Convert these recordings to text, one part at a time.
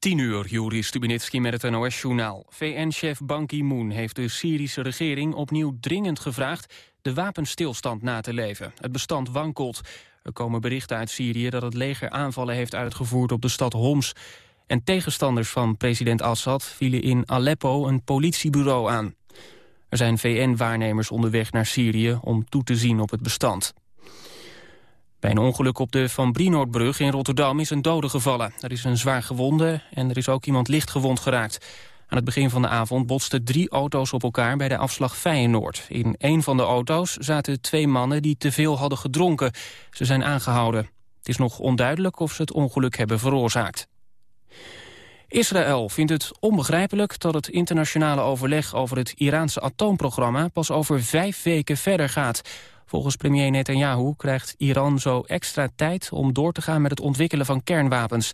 10 uur, Juri Stubinitski met het NOS-journaal. VN-chef Ban Ki-moon heeft de Syrische regering opnieuw dringend gevraagd... de wapenstilstand na te leven. Het bestand wankelt. Er komen berichten uit Syrië dat het leger aanvallen heeft uitgevoerd op de stad Homs. En tegenstanders van president Assad vielen in Aleppo een politiebureau aan. Er zijn VN-waarnemers onderweg naar Syrië om toe te zien op het bestand. Bij een ongeluk op de Van Brienoordbrug in Rotterdam is een dode gevallen. Er is een zwaar gewonde en er is ook iemand licht gewond geraakt. Aan het begin van de avond botsten drie auto's op elkaar bij de afslag Feyenoord. In een van de auto's zaten twee mannen die te veel hadden gedronken. Ze zijn aangehouden. Het is nog onduidelijk of ze het ongeluk hebben veroorzaakt. Israël vindt het onbegrijpelijk dat het internationale overleg over het Iraanse atoomprogramma pas over vijf weken verder gaat. Volgens premier Netanyahu krijgt Iran zo extra tijd om door te gaan met het ontwikkelen van kernwapens.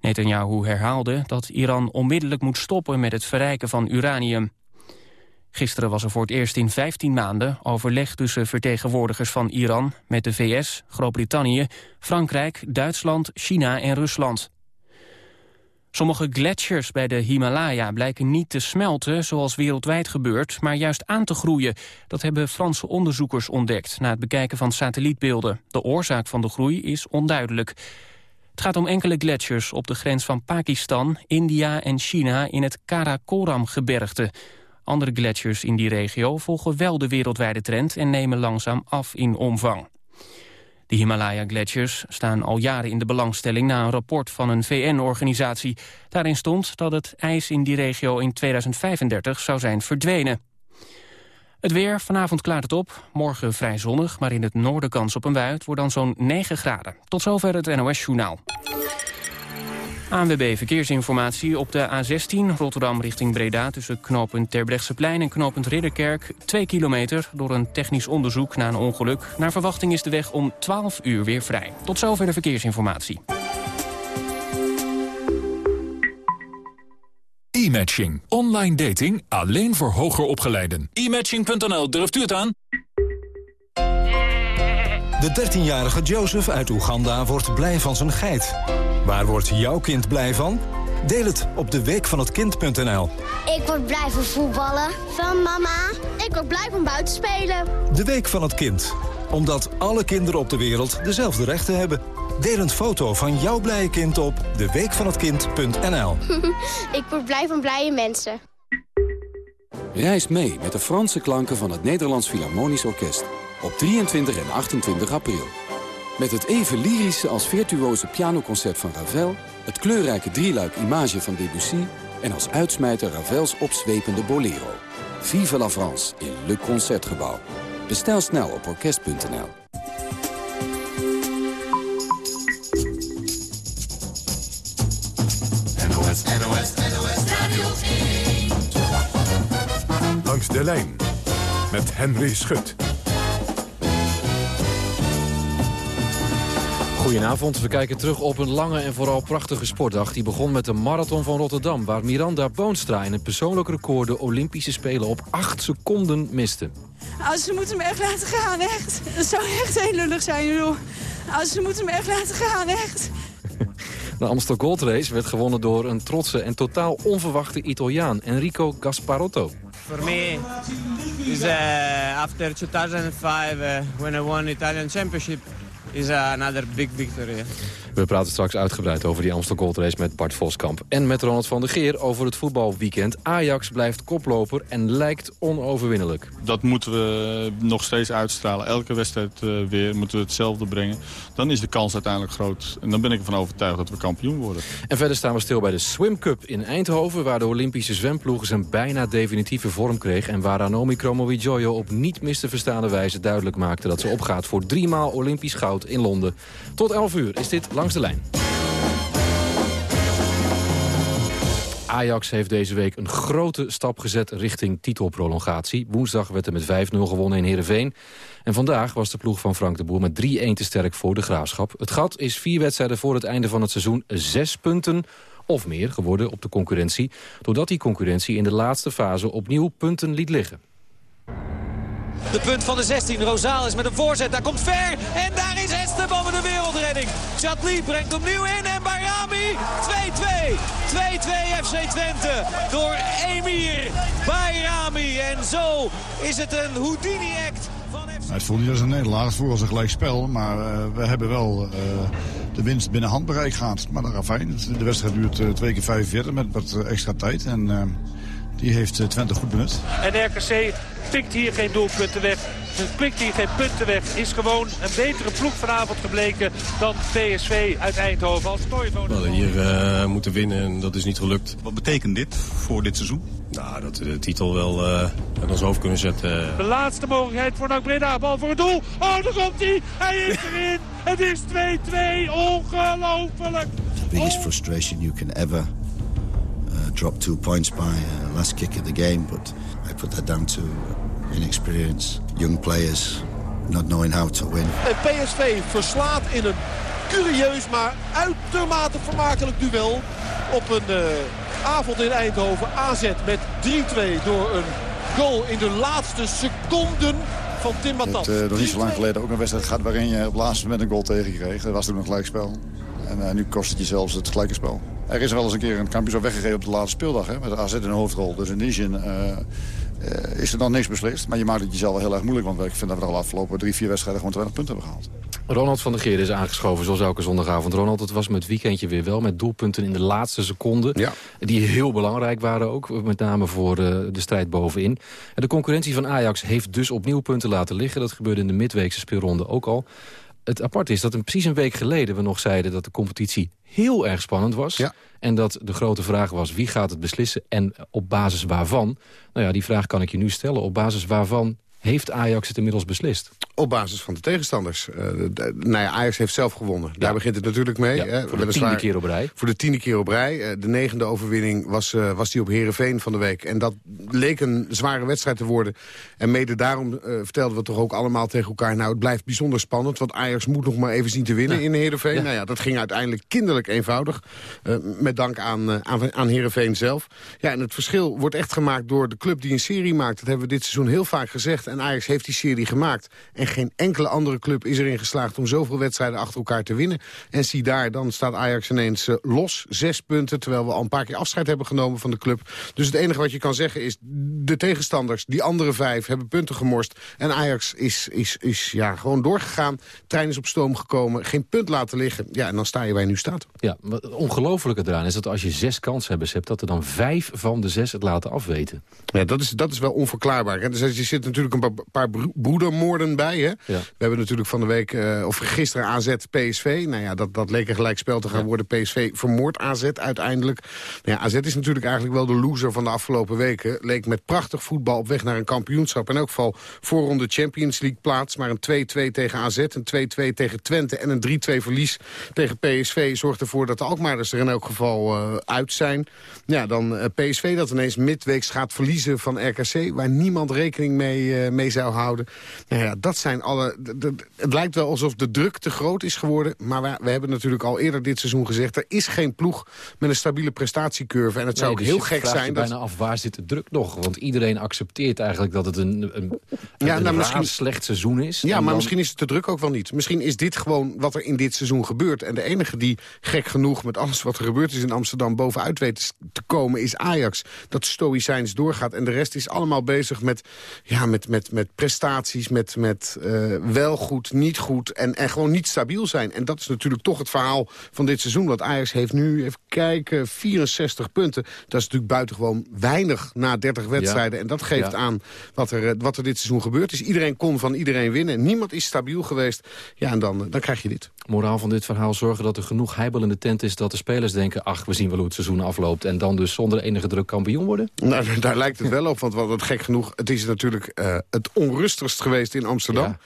Netanyahu herhaalde dat Iran onmiddellijk moet stoppen met het verrijken van uranium. Gisteren was er voor het eerst in 15 maanden overleg tussen vertegenwoordigers van Iran met de VS, Groot-Brittannië, Frankrijk, Duitsland, China en Rusland. Sommige gletsjers bij de Himalaya blijken niet te smelten zoals wereldwijd gebeurt, maar juist aan te groeien. Dat hebben Franse onderzoekers ontdekt na het bekijken van satellietbeelden. De oorzaak van de groei is onduidelijk. Het gaat om enkele gletsjers op de grens van Pakistan, India en China in het Karakoram-gebergte. Andere gletsjers in die regio volgen wel de wereldwijde trend en nemen langzaam af in omvang. De Himalaya-gletsjers staan al jaren in de belangstelling... na een rapport van een VN-organisatie. Daarin stond dat het ijs in die regio in 2035 zou zijn verdwenen. Het weer, vanavond klaart het op. Morgen vrij zonnig, maar in het noorden kans op een bui. Wordt dan zo'n 9 graden. Tot zover het NOS-journaal. ANWB Verkeersinformatie op de A16 Rotterdam richting Breda... tussen knooppunt Terbrechtseplein en knooppunt Ridderkerk. 2 kilometer door een technisch onderzoek na een ongeluk. Naar verwachting is de weg om 12 uur weer vrij. Tot zover de verkeersinformatie. E-matching. Online dating alleen voor hoger opgeleiden. E-matching.nl, durft u het aan? De 13-jarige Joseph uit Oeganda wordt blij van zijn geit. Waar wordt jouw kind blij van? Deel het op de week van het kind.nl. Ik word blij van voetballen. Van mama. Ik word blij van buiten spelen. De week van het kind. Omdat alle kinderen op de wereld dezelfde rechten hebben. Deel een foto van jouw blije kind op deweekvanhetkind.nl. Ik word blij van blije mensen. Reis mee met de Franse klanken van het Nederlands Philharmonisch Orkest. Op 23 en 28 april. Met het even lyrische als virtuoze pianoconcert van Ravel... het kleurrijke drieluik Image van Debussy... en als uitsmijter Ravels opzwepende Bolero. Vive la France in Le Concertgebouw. Bestel snel op orkest.nl. NOS, NOS, NOS Radio 1. Langs de lijn met Henry Schut. Goedenavond, we kijken terug op een lange en vooral prachtige sportdag. Die begon met de Marathon van Rotterdam... waar Miranda Boonstra in het persoonlijk record de Olympische Spelen op 8 seconden miste. Als ze moeten me echt laten gaan, echt. Dat zou echt heel lullig zijn, joh. Als ze moeten me echt laten gaan, echt. De Amstel Gold Race werd gewonnen door een trotse en totaal onverwachte Italiaan, Enrico Gasparotto. For me, is uh, after 2005 uh, when I won Italian Championship, is another big victory. We praten straks uitgebreid over die Amstel Gold Race met Bart Voskamp. En met Ronald van der Geer over het voetbalweekend. Ajax blijft koploper en lijkt onoverwinnelijk. Dat moeten we nog steeds uitstralen. Elke wedstrijd uh, weer moeten we hetzelfde brengen. Dan is de kans uiteindelijk groot. En dan ben ik ervan overtuigd dat we kampioen worden. En verder staan we stil bij de Swim Cup in Eindhoven... waar de Olympische zwemploeg zijn bijna definitieve vorm kreeg... en waar Anomi Kromowidjojo op niet mis te verstaande wijze duidelijk maakte... dat ze opgaat voor driemaal Olympisch goud in Londen. Tot 11 uur is dit Langs de Lijn. Ajax heeft deze week een grote stap gezet richting titelprolongatie. Woensdag werd er met 5-0 gewonnen in Heerenveen. En vandaag was de ploeg van Frank de Boer met 3-1 te sterk voor de Graafschap. Het gat is vier wedstrijden voor het einde van het seizoen zes punten of meer geworden op de concurrentie... doordat die concurrentie in de laatste fase opnieuw punten liet liggen. De punt van de 16. Rosales met een voorzet. Daar komt Ver. En daar is Esteban met de wereldredding. Chatli brengt opnieuw in. En Barami 2-2. FC Twente door Emir Bayrami. En zo is het een Houdini-act het voelt niet als een nederlaag, het voelt als een gelijk spel. Maar uh, we hebben wel uh, de winst binnen handbereik gehad. Maar dat is fijn. De wedstrijd duurt uh, twee keer 45 met wat extra tijd. En die heeft Twente goed benut. En RKC pikt hier geen doelpunten weg. Het pikt hier geen punten weg. Is gewoon een betere ploeg vanavond gebleken dan PSV uit Eindhoven. Als We hadden hier uh, moeten winnen en dat is niet gelukt. Wat betekent dit voor dit seizoen? Nou, dat we de titel wel uh, aan ons hoofd kunnen zetten. De laatste mogelijkheid voor NAC Breda. Bal voor het doel. Oh, daar komt hij. Hij is erin. Het is 2-2. Ongelooflijk. The biggest frustration you can ever uh, drop two points by uh, last kick of the game. But I put that down to inexperience, young players, not knowing how to win. En PSV verslaat in een curieus, maar uitermate vermakelijk duel op een uh, avond in Eindhoven. AZ met 3-2 door een goal in de laatste seconden van Tim Matas. Het uh, nog niet zo lang geleden ook een wedstrijd gehad waarin je op het laatste moment een goal tegenkreeg. Dat was toen een gelijkspel. En uh, nu kost het je zelfs het gelijke spel. Er is wel eens een keer een kampioen weggegeven op de laatste speeldag. Hè, met de AZ in de hoofdrol. Dus in die zin uh, is er dan niks beslist. Maar je maakt het jezelf wel heel erg moeilijk. Want ik vind dat we al afgelopen drie, vier wedstrijden gewoon 20 punten hebben gehaald. Ronald van der Geer is aangeschoven, zoals elke zondagavond. Ronald, het was met weekendje weer wel, met doelpunten in de laatste seconde. Ja. Die heel belangrijk waren ook, met name voor uh, de strijd bovenin. En de concurrentie van Ajax heeft dus opnieuw punten laten liggen. Dat gebeurde in de midweekse speelronde ook al het apart is dat een, precies een week geleden we nog zeiden... dat de competitie heel erg spannend was. Ja. En dat de grote vraag was wie gaat het beslissen en op basis waarvan. Nou ja, die vraag kan ik je nu stellen. Op basis waarvan heeft Ajax het inmiddels beslist? Op basis van de tegenstanders. Uh, nou ja, Ajax heeft zelf gewonnen. Daar begint het natuurlijk mee. Ja, hè. Voor de tiende keer op rij. Voor de tiende keer op rij. Uh, de negende overwinning was, uh, was die op Herenveen van de week. En dat leek een zware wedstrijd te worden. En mede daarom vertelden we toch ook allemaal tegen elkaar... nou, het blijft bijzonder spannend, want Ajax moet nog maar even zien te winnen ja. in Herenveen. Nou ja, dat ging uiteindelijk kinderlijk eenvoudig. met dank aan, aan, aan Herenveen zelf. Ja, en het verschil wordt echt gemaakt door de club die een serie maakt. Dat hebben we dit seizoen heel vaak gezegd. En Ajax heeft die serie gemaakt. En geen enkele andere club is erin geslaagd om zoveel wedstrijden achter elkaar te winnen. En zie daar, dan staat Ajax ineens uh, los. Zes punten, terwijl we al een paar keer afscheid hebben genomen van de club. Dus het enige wat je kan zeggen is, de tegenstanders, die andere vijf, hebben punten gemorst. En Ajax is, is, is ja, gewoon doorgegaan. Trein is op stoom gekomen, geen punt laten liggen. Ja, en dan sta je waar je nu staat. Ja, het ongelofelijke eraan is dat als je zes kansen hebt, dat er dan vijf van de zes het laten afweten. Ja, dat is, dat is wel onverklaarbaar. Hè? Dus er zit natuurlijk een paar broedermoorden bij. Hè? Ja. We hebben natuurlijk van de week, uh, of gisteren AZ PSV. Nou ja, dat, dat leek een gelijkspel te gaan ja. worden. PSV vermoord AZ uiteindelijk. Nou ja, AZ is natuurlijk eigenlijk wel de loser van de afgelopen weken. Leek met prachtig voetbal op weg naar een kampioenschap. In elk geval voorronde Champions League plaats. Maar een 2-2 tegen AZ, een 2-2 tegen Twente en een 3-2 verlies tegen PSV... zorgt ervoor dat de Alkmaarders er in elk geval uh, uit zijn. Ja, dan uh, PSV dat ineens midweeks gaat verliezen van RKC... waar niemand rekening mee, mee zou houden. Nou ja, dat zijn alle... Het lijkt wel alsof de druk te groot is geworden. Maar we, we, hebben natuurlijk al eerder dit seizoen gezegd... er is geen ploeg met een stabiele prestatiecurve. En het zou ook dus heel gek zijn... Je dat... bijna af, waar zit de druk nog? Want iedereen accepteert eigenlijk dat het een, een, ja, nou, misschien, slecht seizoen is. Ja, maar dan... misschien is het de druk ook wel niet. Misschien is dit gewoon wat er in dit seizoen gebeurt. En de enige die gek genoeg met alles wat er gebeurd is in Amsterdam... bovenuit weet te komen, is Ajax. Dat stoïcijns doorgaat. En de rest is allemaal bezig met, ja, met, met, met prestaties, met, met uh, wel goed, niet goed en, en gewoon niet stabiel zijn. En dat is natuurlijk toch het verhaal van dit seizoen. Want Ajax heeft nu, even kijken, 64 punten. Dat is natuurlijk buitengewoon weinig na 30 wedstrijden. Ja. En dat geeft ja. aan wat er, wat er dit seizoen gebeurd is. Iedereen kon van iedereen winnen. Niemand is stabiel geweest. Ja, en dan, dan krijg je dit. Moraal van dit verhaal zorgen dat er genoeg heibel in de tent is... dat de spelers denken, ach, we zien wel hoe het seizoen afloopt... en dan dus zonder enige druk kampioen worden? Nou, daar lijkt het wel op, want wat gek genoeg... het is natuurlijk uh, het onrustigst geweest in Amsterdam. Ja.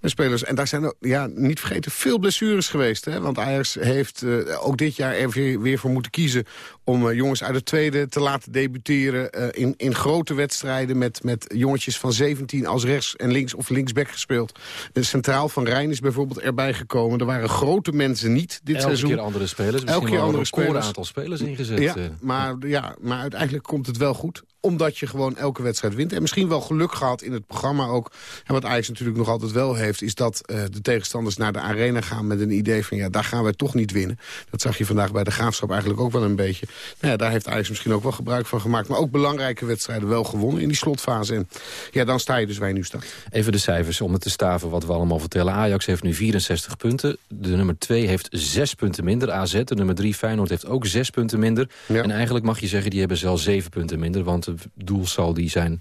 Met spelers. En daar zijn ook, ja, niet vergeten, veel blessures geweest. Hè? Want Ajax heeft uh, ook dit jaar er weer, weer voor moeten kiezen... om uh, jongens uit de tweede te laten debuteren... Uh, in, in grote wedstrijden met, met jongetjes van 17 als rechts en links of linksback gespeeld. De Centraal van Rijn is bijvoorbeeld erbij gekomen. Er waren grote mensen niet dit Elke seizoen. keer andere spelers. Elke keer andere een spelers. aantal spelers ingezet. Ja, maar, ja, maar uiteindelijk komt het wel goed omdat je gewoon elke wedstrijd wint. En misschien wel geluk gehad in het programma ook. En wat Ajax natuurlijk nog altijd wel heeft... is dat uh, de tegenstanders naar de arena gaan met een idee van... ja, daar gaan wij toch niet winnen. Dat zag je vandaag bij de Graafschap eigenlijk ook wel een beetje. Nou ja, daar heeft Ajax misschien ook wel gebruik van gemaakt. Maar ook belangrijke wedstrijden wel gewonnen in die slotfase. En ja, dan sta je dus waar je nu staat. Even de cijfers om het te staven wat we allemaal vertellen. Ajax heeft nu 64 punten. De nummer 2 heeft 6 punten minder. AZ, de nummer 3 Feyenoord heeft ook 6 punten minder. Ja. En eigenlijk mag je zeggen, die hebben zelfs 7 punten minder. Want de doelsal die zijn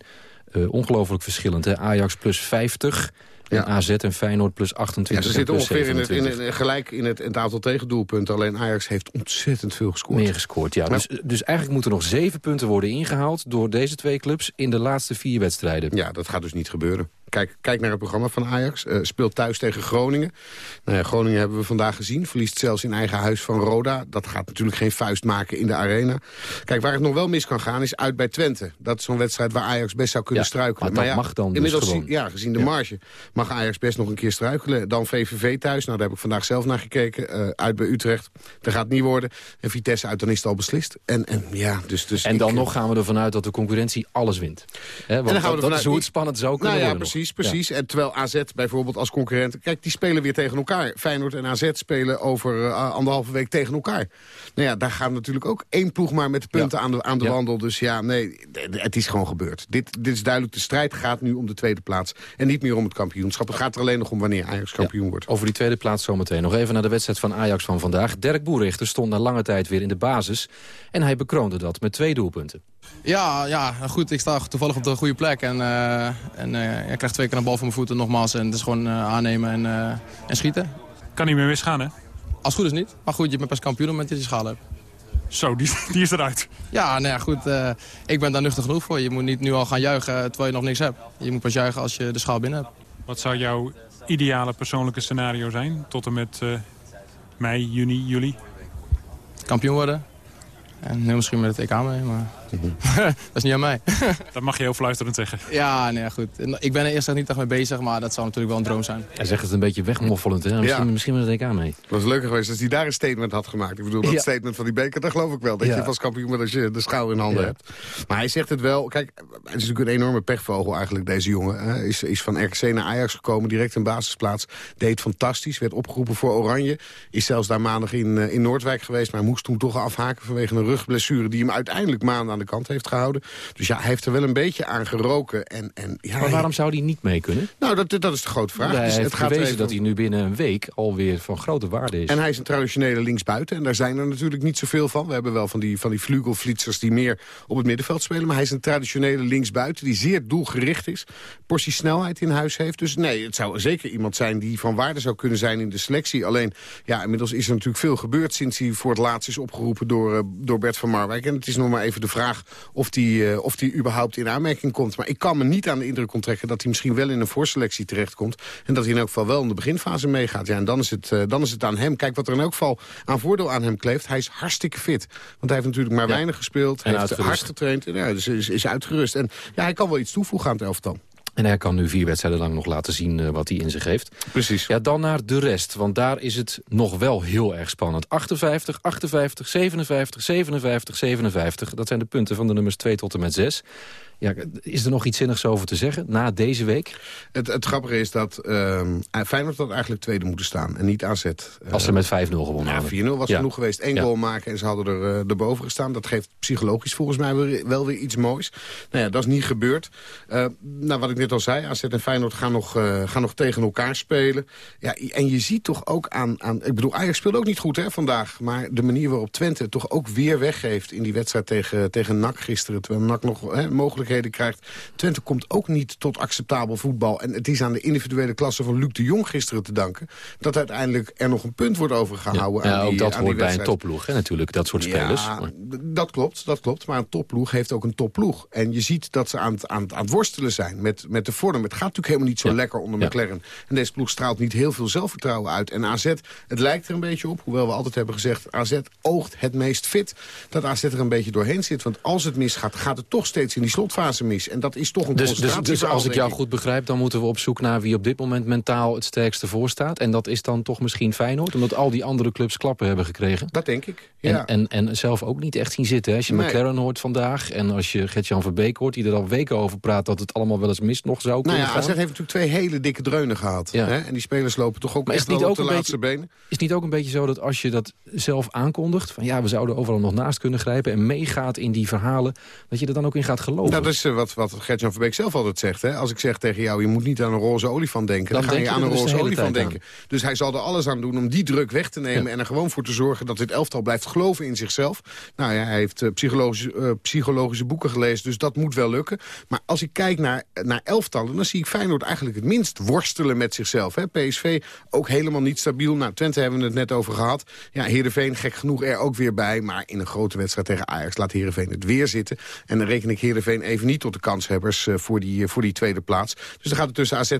uh, ongelooflijk verschillend. Hè? Ajax plus 50... En ja. AZ en Feyenoord plus 28 ja, ze zitten ongeveer in het, in het, gelijk in het, in het aantal tegendoelpunten. Alleen Ajax heeft ontzettend veel gescoord. Meer gescoord, ja. Dus, dus eigenlijk moeten er nog zeven punten worden ingehaald... door deze twee clubs in de laatste vier wedstrijden. Ja, dat gaat dus niet gebeuren. Kijk, kijk naar het programma van Ajax. Uh, speelt thuis tegen Groningen. Nou ja, Groningen hebben we vandaag gezien. Verliest zelfs in eigen huis van Roda. Dat gaat natuurlijk geen vuist maken in de arena. Kijk, waar het nog wel mis kan gaan is uit bij Twente. Dat is zo'n wedstrijd waar Ajax best zou kunnen ja, struikelen. Maar, maar ja, mag dan dus inmiddels gewoon. Ja, gezien de marge mag Ajax best nog een keer struikelen. Dan VVV thuis. Nou, daar heb ik vandaag zelf naar gekeken. Uh, uit bij Utrecht. Dat gaat niet worden. En Vitesse uit, dan is het al beslist. En, en, ja, dus, dus en dan ik, nog gaan we ervan uit dat de concurrentie alles wint. He, want en dan gaan we dat, dat is hoe het spannend zou kunnen nou ja. Precies, precies. En terwijl AZ bijvoorbeeld als concurrent... Kijk, die spelen weer tegen elkaar. Feyenoord en AZ spelen over uh, anderhalve week tegen elkaar. Nou ja, daar gaan natuurlijk ook één ploeg maar met de punten ja. aan de, aan de ja. wandel. Dus ja, nee, het is gewoon gebeurd. Dit, dit is duidelijk, de strijd gaat nu om de tweede plaats. En niet meer om het kampioenschap. Het gaat er alleen nog om wanneer Ajax kampioen wordt. Over die tweede plaats zometeen. Nog even naar de wedstrijd van Ajax van vandaag. Dirk Boerichter stond na lange tijd weer in de basis. En hij bekroonde dat met twee doelpunten. Ja, ja, goed. Ik sta toevallig op de goede plek. En, uh, en uh, ik krijg twee keer een bal van mijn voeten nogmaals. En het is gewoon uh, aannemen en, en schieten. Kan niet meer misgaan, hè? Als het goed is niet. Maar goed, je bent pas kampioen op het moment dat je schaal hebt. Zo, die, die is eruit. Ja, nou ja, goed. ik ben daar nuchter genoeg voor. Je moet niet nu al gaan juichen terwijl je nog niks hebt. Je moet pas juichen als je de schaal binnen hebt. Wat zou jouw ideale persoonlijke scenario zijn? Tot en met mei, juni, juli? Kampioen worden. En heel misschien met het EK mee, maar dat is niet aan mij. dat mag je heel fluisterend zeggen. Ja, nee, goed. Ik ben er eerst niet echt mee bezig, maar dat zou natuurlijk wel een droom zijn. Hij zegt het een beetje wegmoffelend, hè? Misschien, ja. misschien met het EK mee. Het was leuker geweest als hij daar een statement had gemaakt. Ik bedoel, dat ja. statement van die beker, dat geloof ik wel. Dat ja. je pas kampioen bent als je de schouw in handen hebt. Maar hij zegt het wel. Kijk, het is natuurlijk een enorme pechvogel eigenlijk, deze jongen. Hij is, is van RKC naar Ajax gekomen, direct een basisplaats. Deed fantastisch, werd opgeroepen voor Oranje. Is zelfs daar maandag in, in Noordwijk geweest, maar moest toen toch afhaken vanwege een rugblessure die hem uiteindelijk maanden aan de kant heeft gehouden. Dus ja, hij heeft er wel een beetje aan geroken. En, en, ja, maar waarom zou hij niet mee kunnen? Nou, dat, dat is de grote vraag. hij dus heeft het gaat gewezen dat hij nu binnen een week alweer van grote waarde is. En hij is een traditionele linksbuiten. En daar zijn er natuurlijk niet zoveel van. We hebben wel van die, van die vlugelflitsers die meer op het middenveld spelen. Maar hij is een traditionele linksbuiten die zeer doelgericht is. Portie snelheid in huis heeft. Dus nee, het zou zeker iemand zijn die van waarde zou kunnen zijn in de selectie. Alleen, ja, inmiddels is er natuurlijk veel gebeurd sinds hij voor het laatst is opgeroepen door, uh, door Bert van Marwijk. En het is nog maar even de vraag of die, uh, of die überhaupt in aanmerking komt. Maar ik kan me niet aan de indruk onttrekken dat hij misschien wel in een voorselectie terechtkomt. En dat hij in elk geval wel in de beginfase meegaat. Ja, en dan is, het, uh, dan is het aan hem. Kijk, wat er in elk geval aan voordeel aan hem kleeft. Hij is hartstikke fit. Want hij heeft natuurlijk maar ja. weinig gespeeld. Hij heeft hard getraind. Ja, dus is, is uitgerust. En ja, hij kan wel iets toevoegen aan het elftal. En hij kan nu vier wedstrijden lang nog laten zien uh, wat hij in zich heeft. Precies. Ja, dan naar de rest, want daar is het nog wel heel erg spannend. 58, 58, 57, 57, 57. Dat zijn de punten van de nummers 2 tot en met 6. Ja, is er nog iets zinnigs over te zeggen na deze week? Het, het grappige is dat uh, Feyenoord had eigenlijk tweede moeten staan en niet AZ. Als ze met 5-0 gewonnen ja, 4-0 was ja. genoeg geweest. Eén ja. goal maken en ze hadden er uh, erboven gestaan. Dat geeft psychologisch volgens mij wel, wel weer iets moois. Nou ja, dat is niet gebeurd. Uh, nou, wat ik net al zei, AZ en Feyenoord gaan nog, uh, gaan nog tegen elkaar spelen. Ja, en je ziet toch ook aan, aan... Ik bedoel, Ajax speelde ook niet goed hè, vandaag. Maar de manier waarop Twente het toch ook weer weggeeft... in die wedstrijd tegen, tegen NAC gisteren. Terwijl NAC nog hè, mogelijk krijgt. Twente komt ook niet tot acceptabel voetbal. En het is aan de individuele klasse van Luc de Jong gisteren te danken... dat uiteindelijk er nog een punt wordt overgehouden. Ja, ja aan ook die, dat aan hoort die bij een topploeg, hè, natuurlijk, dat soort spelers. Ja, dat klopt, dat klopt. Maar een topploeg heeft ook een topploeg. En je ziet dat ze aan het, aan het, aan het worstelen zijn met, met de vorm. Het gaat natuurlijk helemaal niet zo ja. lekker onder McLaren. En deze ploeg straalt niet heel veel zelfvertrouwen uit. En AZ, het lijkt er een beetje op, hoewel we altijd hebben gezegd... AZ oogt het meest fit, dat AZ er een beetje doorheen zit. Want als het misgaat, gaat het toch steeds in die slotfase slotfase mis. En dat is toch een dus, dus, dus als ik jou goed begrijp, dan moeten we op zoek naar wie op dit moment mentaal het sterkste voor staat. En dat is dan toch misschien Feyenoord, omdat al die andere clubs klappen hebben gekregen. Dat denk ik, ja. En, en, en zelf ook niet echt zien zitten. Als je Nee. McLaren hoort vandaag en als je Gert-Jan Verbeek hoort... die er al weken over praat dat het allemaal wel eens mis nog zou Nou kunnen ja, gaan. AZ heeft natuurlijk twee hele dikke dreunen gehad. Ja. Hè? En die spelers lopen toch ook Maar echt wel op de een laatste beetje- benen. Is het niet ook een beetje zo dat als je dat zelf aankondigt... van ja, we zouden overal nog naast kunnen grijpen... en meegaat in die verhalen, dat je er dan ook in gaat geloven? Nou, dat is eh, wat, wat Gert-Jan Verbeek zelf altijd zegt. Hè? Als ik zeg tegen jou, je moet niet aan een roze olifant denken... dan, Dan ga denk je aan een dus roze olifant denken. Dus hij zal er alles aan doen om die druk weg te nemen... en er gewoon voor te zorgen dat dit elftal blijft geloven in zichzelf. Nou ja, hij heeft eh, psychologische, eh, psychologische boeken gelezen, dus dat moet wel lukken. Maar als ik kijk naar, naar elftallen, dan zie ik Feyenoord eigenlijk het minst worstelen met zichzelf. Hè? PSV ook helemaal niet stabiel. Nou, Twente hebben we het net over gehad. Ja, Heerenveen gek genoeg er ook weer bij. Maar in een grote wedstrijd tegen Ajax laat Heerenveen het weer zitten. En dan reken ik Heerenveen even niet tot de kanshebbers eh, voor, die, eh, voor die tweede plaats. Dus dan gaat het tussen AZ,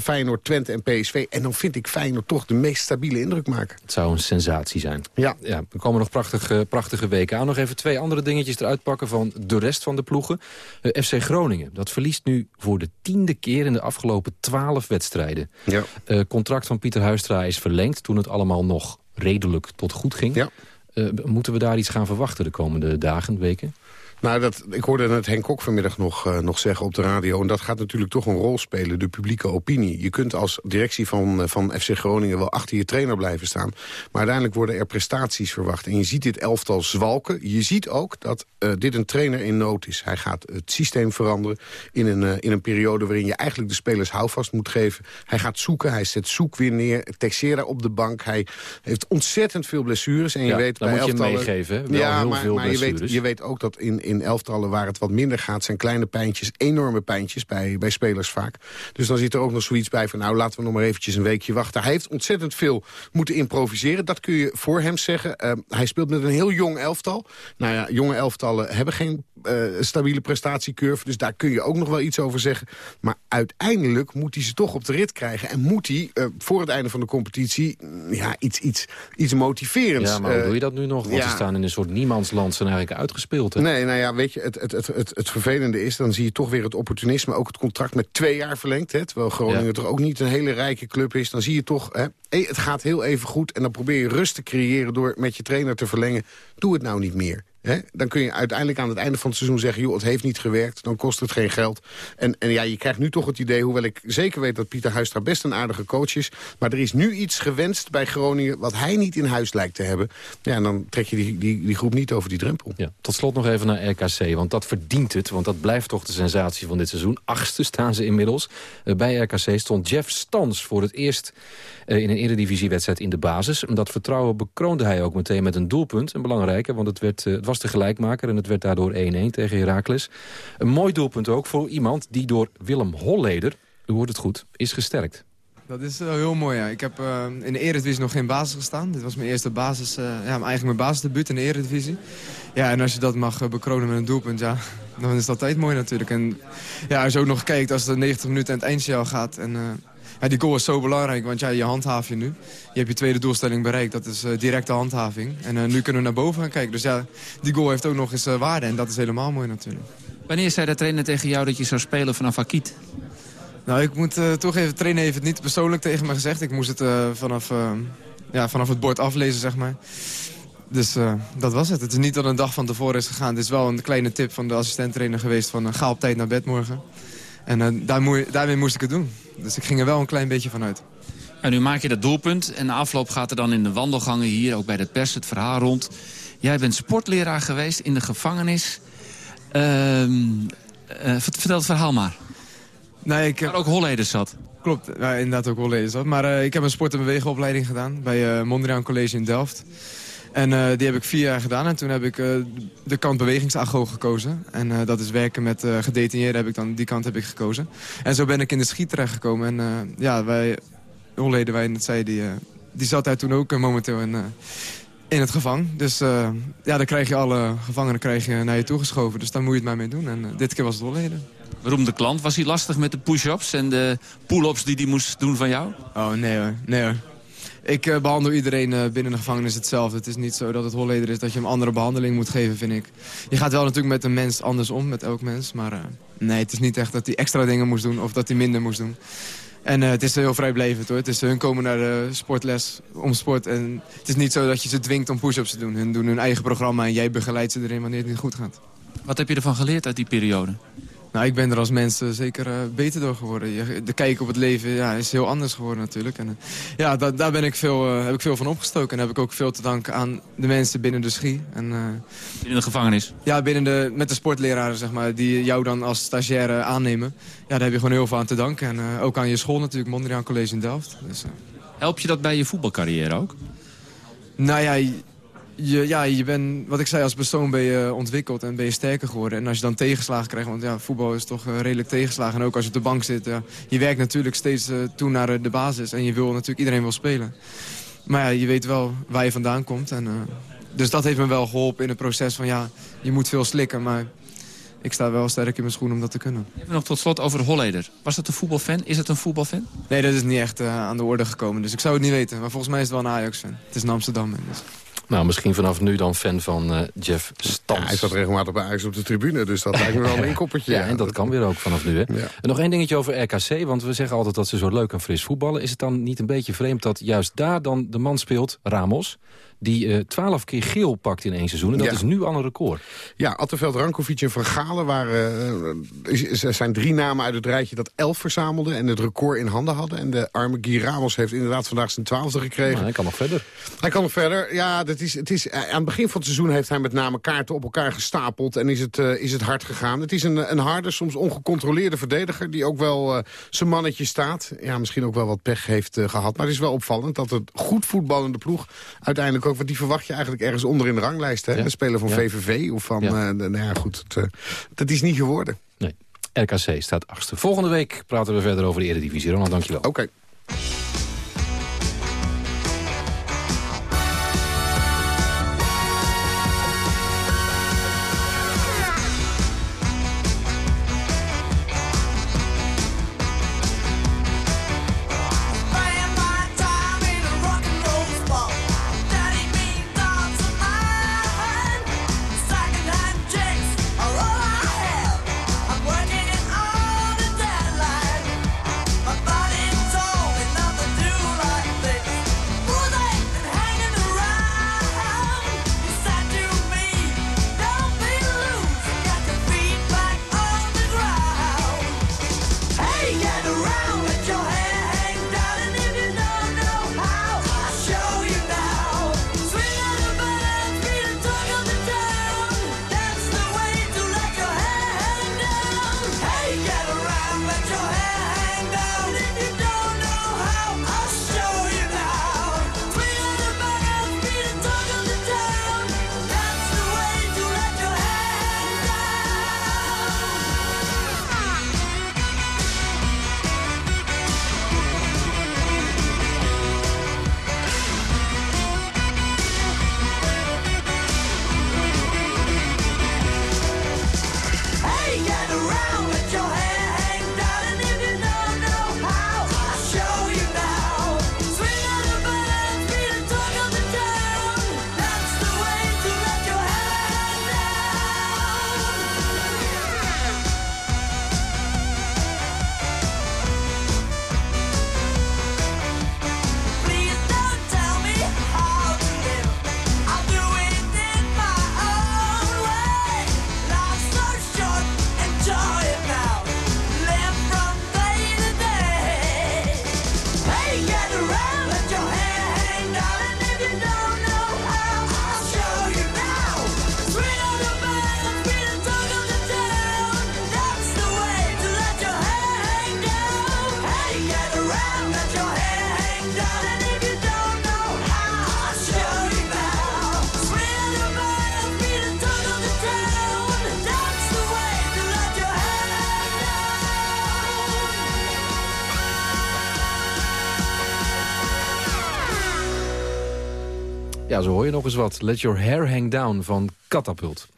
Feyenoord, Twente en PSV. En dan vind ik Feyenoord toch de meest stabiele indruk maken. Het zou een sensatie zijn. Ja. ja er komen nog prachtige, prachtige weken aan. Nog even twee andere dingetjes eruit pakken van de rest van de ploegen. Eh, FC Groningen, dat verliest nu voor de tiende keer in de afgelopen twaalf wedstrijden. Ja. Eh, contract van Pieter Huistra is verlengd toen het allemaal nog redelijk tot goed ging. Ja. Eh, moeten we daar iets gaan verwachten de komende dagen, weken? Nou, dat, ik hoorde het Henk Kok vanmiddag nog, eh, nog zeggen op de radio. En dat gaat natuurlijk toch een rol spelen, de publieke opinie. Je kunt als directie van, eh, van FC Groningen wel achter je trainer blijven staan. Maar uiteindelijk worden er prestaties verwacht. En je ziet dit elftal zwalken. Je ziet ook dat eh, dit een trainer in nood is. Hij gaat het systeem veranderen in een, in een periode... waarin je eigenlijk de spelers houvast moet geven. Hij gaat zoeken, hij zet zoek weer neer. Texera op de bank. Hij heeft ontzettend veel blessures. En je Ja, weet bij moet je elftallen- meegeven? Wel ja, heel maar, veel maar je, weet, je weet ook dat in, in elftallen waar het wat minder gaat... zijn kleine pijntjes, enorme pijntjes bij, bij spelers vaak. Dus dan zit er ook nog zoiets bij van... nou, laten we nog maar eventjes een weekje wachten. Hij heeft ontzettend veel moeten improviseren. Dat kun je voor hem zeggen. Uh, hij speelt met een heel jong elftal. Nou ja, jonge elftallen hebben geen uh, stabiele prestatiecurve. Dus daar kun je ook nog wel iets over zeggen. Maar uiteindelijk moet hij ze toch op de rit krijgen. En moet hij uh, voor het einde van de competitie... ja, iets, iets, iets motiverends... Ja, maar hoe doe je dat nu nog? Want ja. ze staan in een soort niemandsland zijn eigenlijk uitgespeeld. Hè? Nee, nou ja, weet je, het, het, het, het, het vervelende is... dan zie je toch weer het opportunisme. Ook het contract met twee jaar verlengd. Hè, terwijl Groningen ja. toch ook niet een hele rijke club is. Dan zie je toch, hè, het gaat heel even goed. En dan probeer je rust te creëren door met je trainer te verlengen. Doe het nou niet meer. Dan kun je uiteindelijk aan het einde van het seizoen zeggen... joh, het heeft niet gewerkt, dan kost het geen geld. En, en ja, je krijgt nu toch het idee... hoewel ik zeker weet dat Pieter Huistra best een aardige coach is... maar er is nu iets gewenst bij Groningen... wat hij niet in huis lijkt te hebben. Ja, en dan trek je die, die, die groep niet over die drempel. Tot slot nog even naar RKC, want dat verdient het. Want dat blijft toch de sensatie van dit seizoen. Achtste staan ze inmiddels. Uh, bij RKC stond Jeff Stans voor het eerst... Uh, in een eredivisiewedstrijd in de basis. Dat vertrouwen bekroonde hij ook meteen met een doelpunt. Een belangrijke, want het, werd, uh, het was de gelijkmaker... en het werd daardoor 1-1 tegen Heracles. Een mooi doelpunt ook voor iemand die door Willem Holleder... u hoort het goed, is gesterkt. Dat is heel mooi, ja. Ik heb uh, in de Eredivisie nog geen basis gestaan. Dit was mijn eerste basis, uh, ja, eigenlijk mijn basisdebuut in de Eredivisie. Ja, en als je dat mag bekronen met een doelpunt, ja, dan is dat altijd mooi natuurlijk. En ja, als je ook nog kijkt als het 90 minuten aan het eindsignaal gaat... En, ja, die goal is zo belangrijk, want ja, je handhaaf je nu. Je hebt je tweede doelstelling bereikt, dat is uh, directe handhaving. En uh, nu kunnen we naar boven gaan kijken. Dus ja, die goal heeft ook nog eens uh, waarde en dat is helemaal mooi natuurlijk. Wanneer zei de trainer tegen jou dat je zou spelen vanaf Akiet? Nou, ik moet toch even, de trainer heeft het niet persoonlijk tegen me gezegd. Ik moest het vanaf, ja, vanaf het bord aflezen, zeg maar. Dus dat was het. Het is niet dat een dag van tevoren is gegaan. Het is wel een kleine tip van de assistent-trainer geweest van ga op tijd naar bed morgen. En daar moe daarmee moest ik het doen. Dus ik ging er wel een klein beetje van uit. En nu maak je dat doelpunt en de afloop gaat er dan in de wandelgangen hier, ook bij de pers, het verhaal rond. Jij bent sportleraar geweest in de gevangenis. Uh, uh, vertel het verhaal maar. Nee, ik. Waar ook Holleders zat. Klopt, ja, inderdaad ook Holleders zat. Maar uh, ik heb een sport- en bewegenopleiding gedaan bij Mondriaan College in Delft. En uh, die heb ik vier jaar gedaan. En toen heb ik uh, de kant bewegingsagoog gekozen. En uh, dat is werken met uh, gedetineerden. Heb ik dan, die kant heb ik gekozen. En zo ben ik in de schiet terechtgekomen. En ja, wij, Holleden, wij net zei, die, die zat daar toen ook momenteel in, in het gevang. Dus ja, dan krijg je alle gevangenen krijg je naar je toegeschoven. Dus daar moet je het maar mee doen. En dit keer was het Holleden. Waarom de klant? Was hij lastig met de push-ups en de pull-ups die hij moest doen van jou? Oh, nee hoor. Nee hoor. Ik uh, behandel iedereen uh, binnen de gevangenis hetzelfde. Het is niet zo dat het Holleder is dat je hem andere behandeling moet geven, vind ik. Je gaat wel natuurlijk met een mens anders om, met elk mens. Maar uh, nee, het is niet echt dat hij extra dingen moest doen of dat hij minder moest doen. En het is heel vrijblijvend hoor. Het is, hun komen naar de sportles om sport. En het is niet zo dat je ze dwingt om push-ups te doen. Hun doen hun eigen programma en jij begeleidt ze erin wanneer het niet goed gaat. Wat heb je ervan geleerd uit die periode? Nou, ik ben er als mens zeker uh, beter door geworden. Je, de kijk op het leven ja, is heel anders geworden natuurlijk. En, uh, ja, da daar ben ik veel, heb ik veel van opgestoken. En heb ik ook veel te danken aan de mensen binnen de schie. En, binnen de gevangenis? Ja, binnen de, met de sportleraren zeg maar, die jou dan als stagiaire aannemen. Ja, daar heb je gewoon heel veel aan te danken. En ook aan je school natuurlijk, Mondriaan College in Delft. Dus, Help je dat bij je voetbalcarrière ook? Nou ja, je, ja, je bent, wat ik zei, als persoon ben je ontwikkeld en ben je sterker geworden. En als je dan tegenslagen krijgt, want ja, voetbal is toch uh, redelijk tegenslagen. En ook als je op de bank zit, ja, je werkt natuurlijk steeds uh, toe naar de basis. En je wil natuurlijk, iedereen wil spelen. Maar ja, je weet wel waar je vandaan komt. En, dus dat heeft me wel geholpen in het proces van, ja, je moet veel slikken. Maar ik sta wel sterk in mijn schoen om dat te kunnen. Even nog tot slot over Holleder. Was dat een voetbalfan? Is het een voetbalfan? Nee, dat is niet echt aan de orde gekomen. Dus ik zou het niet weten. Maar volgens mij is het wel een Ajax-fan. Het is in Amsterdam. Dus. Nou, misschien vanaf nu dan fan van uh, Jeff Stans. Ja, hij staat regelmatig bij Ajax op de tribune, dus dat lijkt me wel een koppertje. ja, en dat kan weer ook vanaf nu. Hè? Ja. En nog één dingetje over RKC, want we zeggen altijd dat ze zo leuk en fris voetballen. Is het dan niet een beetje vreemd dat juist daar dan de man speelt, Ramos die twaalf uh, keer geel pakt in één seizoen. En dat ja. is nu al een record. Ja, Attenveld, Rankovic en Van Galen waren, uh, zijn drie namen uit het rijtje dat elf verzamelde... en het record in handen hadden. En de arme Guy Ramos heeft inderdaad vandaag zijn twaalfde gekregen. Nou, hij kan nog verder. Hij kan nog verder. Ja, dat is, het is, aan het begin van het seizoen heeft hij met name kaarten op elkaar gestapeld... en is het, uh, is het hard gegaan. Het is een, een harde, soms ongecontroleerde verdediger... die ook wel zijn mannetje staat. Ja, misschien ook wel wat pech heeft gehad. Maar het is wel opvallend dat het goed voetballende ploeg... uiteindelijk ook, want die verwacht je eigenlijk ergens onder in de ranglijst. Hè? Ja. Een speler van ja. VVV of van... Ja. Uh, nou ja, goed, het, uh, dat is niet geworden. Nee. RKC staat achtste. Volgende week praten we verder over de Eredivisie. Ronald, dankjewel. Oké. Okay. Ja, zo hoor je nog eens wat. Let Your Hair Hang Down van Catapult.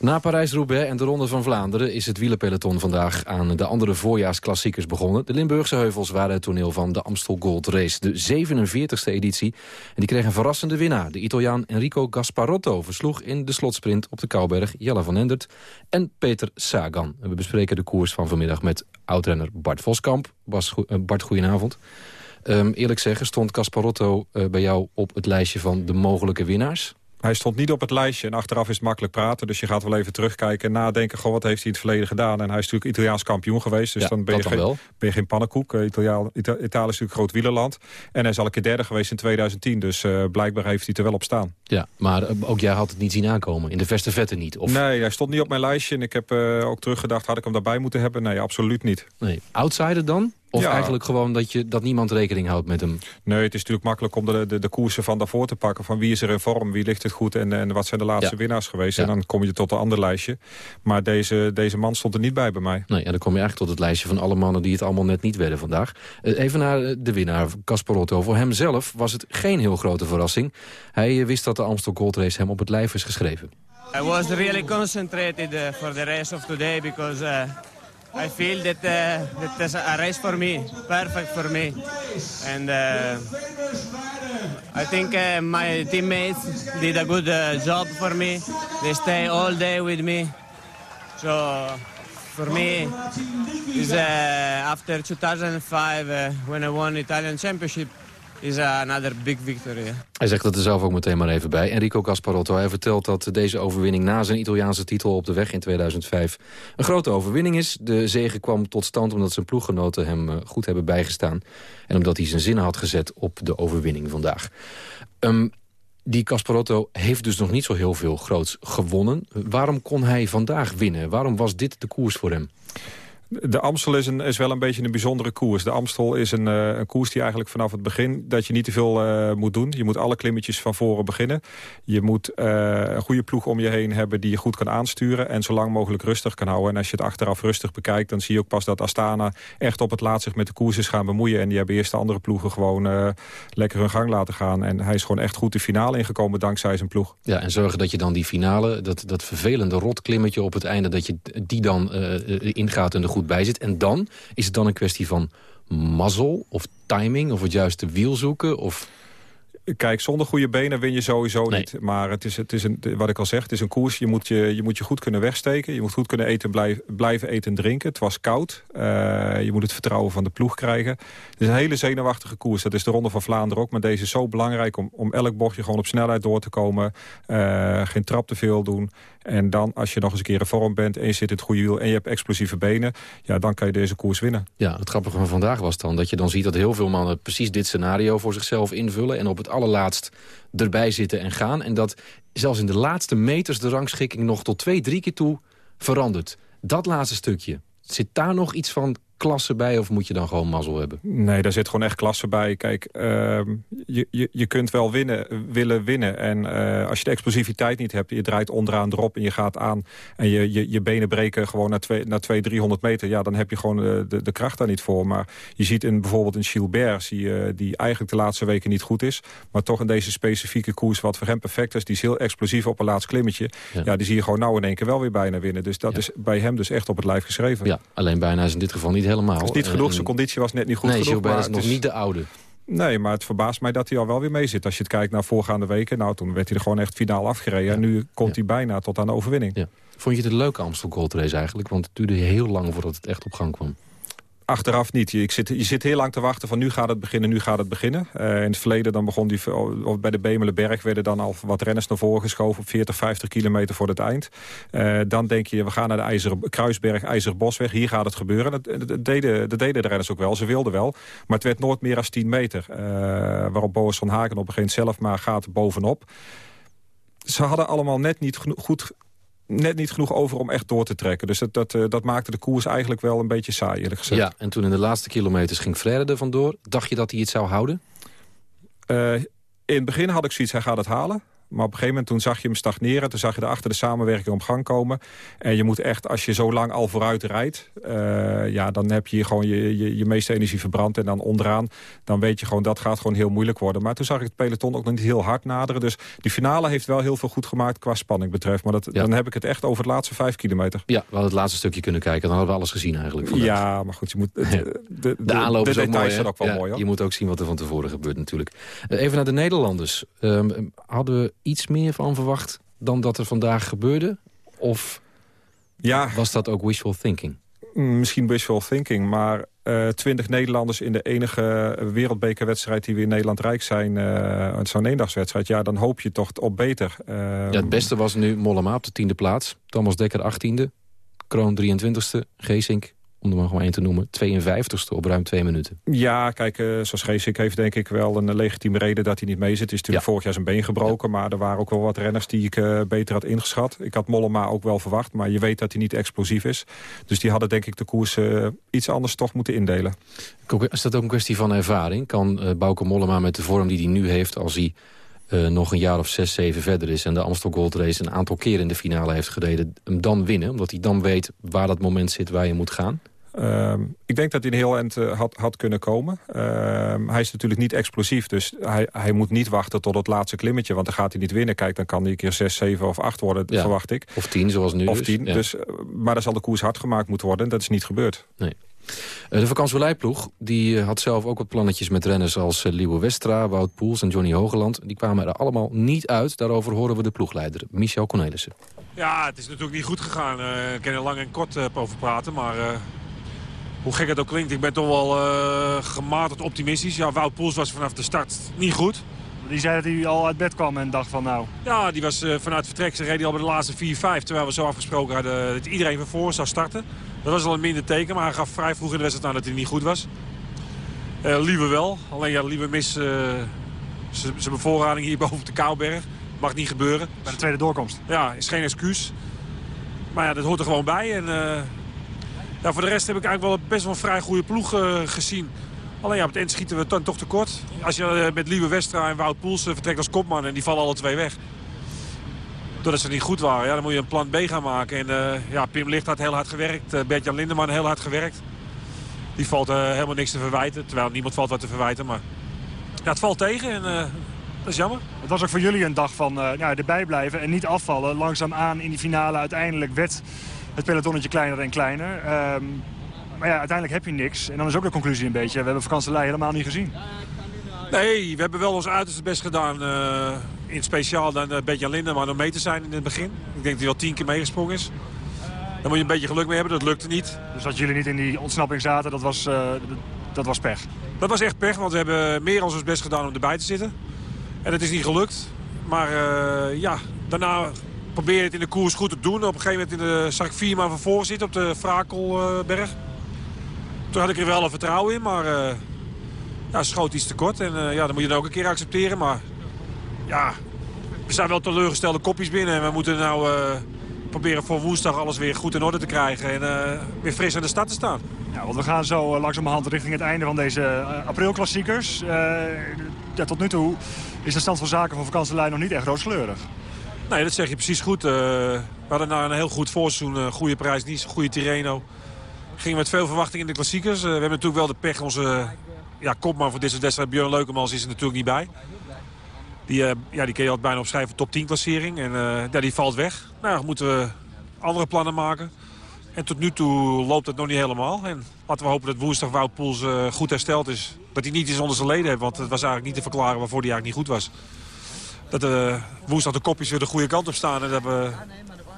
Na Parijs-Roubaix en de Ronde van Vlaanderen is het wielerpeloton vandaag aan de andere voorjaarsklassiekers begonnen. De Limburgse heuvels waren het toneel van de Amstel Gold Race, de 47e editie. En die kreeg een verrassende winnaar. De Italiaan Enrico Gasparotto versloeg in de slotsprint op de Kouberg Jelle van Endert en Peter Sagan. We bespreken de koers van vanmiddag met oudrenner Bart Voskamp. Uh, Bart, goedenavond. Um, eerlijk zeggen, stond Casparotto uh, bij jou op het lijstje van de mogelijke winnaars? Hij stond niet op het lijstje en achteraf is het makkelijk praten. Dus je gaat wel even terugkijken en nadenken... Goh, wat heeft hij in het verleden gedaan. En hij is natuurlijk Italiaans kampioen geweest. Dus ja, dan, ben je, geen, ben je geen pannenkoek. Uh, Italië, Ita Italië is natuurlijk groot wielerland. En hij is al een keer derde geweest in 2010. Dus uh, blijkbaar heeft hij er wel op staan. Ja, maar uh, ook jij had het niet zien aankomen. In de verste vetten niet? Of... Nee, hij stond niet op mijn lijstje. En ik heb ook teruggedacht, had ik hem daarbij moeten hebben? Nee, absoluut niet. Nee. Outsider dan? Of ja. eigenlijk gewoon dat, je, dat niemand rekening houdt met hem? Nee, het is natuurlijk makkelijk om de, de, de koersen van daarvoor te pakken. Van wie is er in vorm, wie ligt het goed en, en wat zijn de laatste ja. winnaars geweest. Ja. En dan kom je tot een ander lijstje. Maar deze, deze man stond er niet bij bij mij. Nee, ja, dan kom je eigenlijk tot het lijstje van alle mannen die het allemaal net niet werden vandaag. Uh, even naar de winnaar, Casparotto. Voor hem zelf was het geen heel grote verrassing. Hij uh, wist dat de Amstel Gold Race hem op het lijf is geschreven. I was really concentrated for the race of today because... Uh... I feel that uh, that is a race for me, perfect for me, and uh, I think uh, my teammates did a good uh, job for me. They stay all day with me, so for me, is uh, after 2005 uh, when I won Italian Championship is another big victory. Hij zegt dat er zelf ook meteen maar even bij. Enrico Gasparotto, hij vertelt dat deze overwinning na zijn Italiaanse titel op de weg in 2005 een grote overwinning is. De zege kwam tot stand omdat zijn ploeggenoten hem goed hebben bijgestaan. En omdat hij zijn zinnen had gezet op de overwinning vandaag. Um, die Casparotto heeft dus nog niet zo heel veel groots gewonnen. Waarom kon hij vandaag winnen? Waarom was dit de koers voor hem? De Amstel is, een, is wel een beetje een bijzondere koers. De Amstel is een, uh, een koers die eigenlijk vanaf het begin... dat je niet te veel uh, moet doen. Je moet alle klimmetjes van voren beginnen. Je moet uh, een goede ploeg om je heen hebben die je goed kan aansturen... en zo lang mogelijk rustig kan houden. En als je het achteraf rustig bekijkt... dan zie je ook pas dat Astana echt op het laatst zich met de koers is gaan bemoeien. En die hebben eerst de andere ploegen gewoon lekker hun gang laten gaan. En hij is gewoon echt goed de finale ingekomen dankzij zijn ploeg. Ja, en zorgen dat je dan die finale, dat, dat vervelende rotklimmetje op het einde... dat je die dan ingaat in de goed bij zit. En dan is het dan een kwestie van mazzel of timing of het juiste wiel zoeken? Of... Kijk, zonder goede benen win je sowieso nee. niet. Maar het is, het is een, wat ik al zeg, het is een koers. Je moet je, je, moet je goed kunnen wegsteken. Je moet goed kunnen eten, blijf, blijven eten en drinken. Het was koud. Uh, je moet het vertrouwen van de ploeg krijgen. Het is een hele zenuwachtige koers. Dat is de Ronde van Vlaanderen ook. Maar deze is zo belangrijk om, om elk bochtje gewoon op snelheid door te komen. Uh, geen trap te veel doen. En dan, als je nog eens een keer in vorm bent en je zit in het goede wiel... en je hebt explosieve benen, ja, dan kan je deze koers winnen. Ja, het grappige van vandaag was dan dat je dan ziet... dat heel veel mannen precies dit scenario voor zichzelf invullen... en op het allerlaatst erbij zitten en gaan. En dat zelfs in de laatste meters de rangschikking nog tot twee, drie keer toe verandert. Dat laatste stukje, zit daar nog iets van klasse bij of moet je dan gewoon mazzel hebben? Nee, daar zit gewoon echt klasse bij. Kijk, uh, je, je, je kunt wel winnen, willen winnen. En uh, als je de explosiviteit niet hebt, je draait onderaan erop en je gaat aan... en je, je, je benen breken gewoon naar, twee, naar 200, 300 meter... ja, dan heb je gewoon de, de, de, kracht daar niet voor. Maar je ziet in, bijvoorbeeld in Gilbert, zie je, die eigenlijk de laatste weken niet goed is... maar toch in deze specifieke koers wat voor hem perfect is... die is heel explosief op een laatst klimmetje... Ja. ja die zie je gewoon nou in één keer wel weer bijna winnen. Dus dat ja. is bij hem dus echt op het lijf geschreven. Ja, alleen bijna is in dit geval niet helemaal. Het is niet genoeg, zijn conditie was net niet goed nee, genoeg. Nee, is nog is... niet de oude. Nee, maar het verbaast mij dat hij al wel weer mee zit. Als je het kijkt naar voorgaande weken, nou toen werd hij er gewoon echt finaal afgereden. Ja. En nu komt ja. hij bijna tot aan de overwinning. Ja. Vond je het een leuke Amstel Gold Race eigenlijk? Want het duurde heel lang voordat het echt op gang kwam. Achteraf niet. Je zit, je zit heel lang te wachten van nu gaat het beginnen, nu gaat het beginnen. Uh, in het verleden dan begon die, of bij de Bemelenberg werden dan al wat renners naar voren geschoven op 40, 50 kilometer voor het eind. Uh, dan denk je, we gaan naar de IJzeren, Kruisberg, IJzerbosweg, hier gaat het gebeuren. Dat, deden, deden de renners ook wel, ze wilden wel. Maar het werd nooit meer dan 10 meter. Uh, waarop Boas van Haken op een gegeven moment zelf maar gaat bovenop. Ze hadden allemaal net niet goed net niet genoeg over om echt door te trekken. Dus dat, dat, uh, dat maakte de koers eigenlijk wel een beetje saai, eerlijk gezegd. Ja, en toen in de laatste kilometers ging Frère er vandoor. Dacht je dat hij het zou houden? Uh, in het begin had ik zoiets, hij gaat het halen. Maar op een gegeven moment toen zag je hem stagneren. Toen zag je achter de samenwerking op gang komen. En je moet echt, als je zo lang al vooruit rijdt... Uh, ja, dan heb je gewoon je, je, je, meeste energie verbrand. En dan onderaan, dan weet je gewoon, dat gaat gewoon heel moeilijk worden. Maar toen zag ik het peloton ook nog niet heel hard naderen. Dus die finale heeft wel heel veel goed gemaakt qua spanning betreft. Maar dat, dan heb ik het echt over het laatste vijf kilometer. Ja, we hadden het laatste stukje kunnen kijken. Dan hadden we alles gezien eigenlijk. Vandaag. Ja, maar goed, je moet, de, de, de, de aanloop is ook mooi, zijn ook wel mooi. Hoor. Je moet ook zien wat er van tevoren gebeurt natuurlijk. Uh, even naar de Nederlanders. Um, hadden we iets meer van verwacht dan dat er vandaag gebeurde? Of ja. was dat ook wishful thinking? Misschien wishful thinking, maar uh, twintig Nederlanders in de enige wereldbekerwedstrijd die we in Nederland rijk zijn, uh, zo'n eendagswedstrijd, ja, dan hoop je toch op beter. Uh, ja, het beste was nu Mollema op de tiende plaats, Thomas Dekker achttiende, Kroon 23ste, Geesink om er maar gewoon één te noemen, 52ste op ruim twee minuten. Ja, kijk, uh, zoals Geesink heeft denk ik wel een legitieme reden dat hij niet mee zit. Het is natuurlijk ja. vorig jaar zijn been gebroken, ja. maar er waren ook wel wat renners die ik uh, beter had ingeschat. Ik had Mollema ook wel verwacht, maar je weet dat hij niet explosief is. Dus die hadden denk ik de koers uh, iets anders toch moeten indelen. Is dat ook een kwestie van ervaring? Kan uh, Bauke Mollema met de vorm die hij nu heeft, als hij uh, nog een jaar of zes, zeven verder is... en de Amstel Gold Race een aantal keer in de finale heeft gereden... hem dan winnen, omdat hij dan weet waar dat moment zit waar je moet gaan? Uh, ik denk dat hij een heel eind uh, had, had kunnen komen. Uh, hij is natuurlijk niet explosief, dus hij, hij moet niet wachten tot het laatste klimmetje. Want dan gaat hij niet winnen. Kijk, dan kan hij een keer 6, 7 of 8 worden, ja. verwacht ik. Of 10, zoals nu. Of 10, dus. dus, ja. maar dan zal de koers hard gemaakt moeten worden. En dat is niet gebeurd. Nee. Uh, de vakantieleiploeg die had zelf ook wat plannetjes met renners als Liewe Westra, Wout Poels en Johnny Hogeland. Die kwamen er allemaal niet uit. Daarover horen we de ploegleider, Michel Cornelissen. Ja, het is natuurlijk niet goed gegaan. Uh, ik kan er lang en kort over praten, maar hoe gek het ook klinkt, ik ben toch wel uh, gematigd optimistisch. Ja, Wout Poels was vanaf de start niet goed. Die zei dat hij al uit bed kwam en dacht van nou... Ja, die was uh, vanuit vertrek, ze reed al bij de laatste 4-5. Terwijl we zo afgesproken hadden dat iedereen van voor zou starten. Dat was al een minder teken, maar hij gaf vrij vroeg in de wedstrijd aan dat hij niet goed was. Uh, Lieve wel, alleen ja, Lieve mis zijn bevoorrading hier boven op de Kouwberg. Mag niet gebeuren. Bij de tweede doorkomst? Ja, is geen excuus. Maar ja, dat hoort er gewoon bij en... Ja, voor de rest heb ik eigenlijk wel best wel een vrij goede ploeg uh, gezien. Alleen ja, op het eind schieten we dan toch tekort. Als je uh, met Lieve Westra en Wout Poels uh, vertrekt als kopman en die vallen alle twee weg. Doordat ze niet goed waren, ja, dan moet je een plan B gaan maken. En ja, Pim Licht had heel hard gewerkt, Bert-Jan Lindeman heel hard gewerkt. Die valt helemaal niks te verwijten, terwijl niemand valt wat te verwijten. Maar ja, het valt tegen en dat is jammer. Het was ook voor jullie een dag van ja, erbij blijven en niet afvallen. Langzaam aan in die finale uiteindelijk werd het pelotonnetje kleiner en kleiner. Um, maar ja, uiteindelijk heb je niks. En dan is ook de conclusie een beetje, we hebben vakantielei helemaal niet gezien. Nee, we hebben wel ons uiterste best gedaan. Uh, in speciaal dan een beetje aan Lindeman om mee te zijn in het begin. Ik denk dat hij wel tien keer meegesprongen is. Daar moet je een beetje geluk mee hebben, dat lukte niet. Dus dat jullie niet in die ontsnapping zaten, dat was, uh, dat was pech? Dat was echt pech, want we hebben meer dan ons best gedaan om erbij te zitten. En het is niet gelukt. Maar uh, ja, daarna probeerde het in de koers goed te doen. Op een gegeven moment in de, zag ik vier man van voor zitten op de Vrakelberg. Toen had ik er wel een vertrouwen in, maar uh, ja, schoot iets te kort. En uh, ja, dan moet je dan ook een keer accepteren. Maar ja, we zijn wel teleurgestelde kopjes binnen. En we moeten nou uh, proberen voor woensdag alles weer goed in orde te krijgen. En weer fris aan de stad te staan. Ja, want we gaan zo langzamerhand richting het einde van deze aprilklassiekers. ja, tot nu toe is de stand van zaken van vakantielijn nog niet echt rooskleurig. Nee, dat zeg je precies goed. Uh, we hadden na een heel goed voorseizoen, uh, goede prijs, niet goede Tirreno. Gingen met veel verwachting in de klassiekers. Uh, we hebben natuurlijk wel de pech. Onze ja, kopman voor soort wedstrijd, Björn Leukemans, is er natuurlijk niet bij. Die, ja, die kun je altijd bijna opschrijven top 10 klassering. En ja, die valt weg. Nou, dan moeten we andere plannen maken. En tot nu toe loopt het nog niet helemaal. En laten we hopen dat woensdag Wout Poels goed hersteld is. Dat hij niet iets onder zijn leden heeft. Want het was eigenlijk niet te verklaren waarvoor hij eigenlijk niet goed was dat de woensdag de kopjes weer de goede kant op staan. En dat we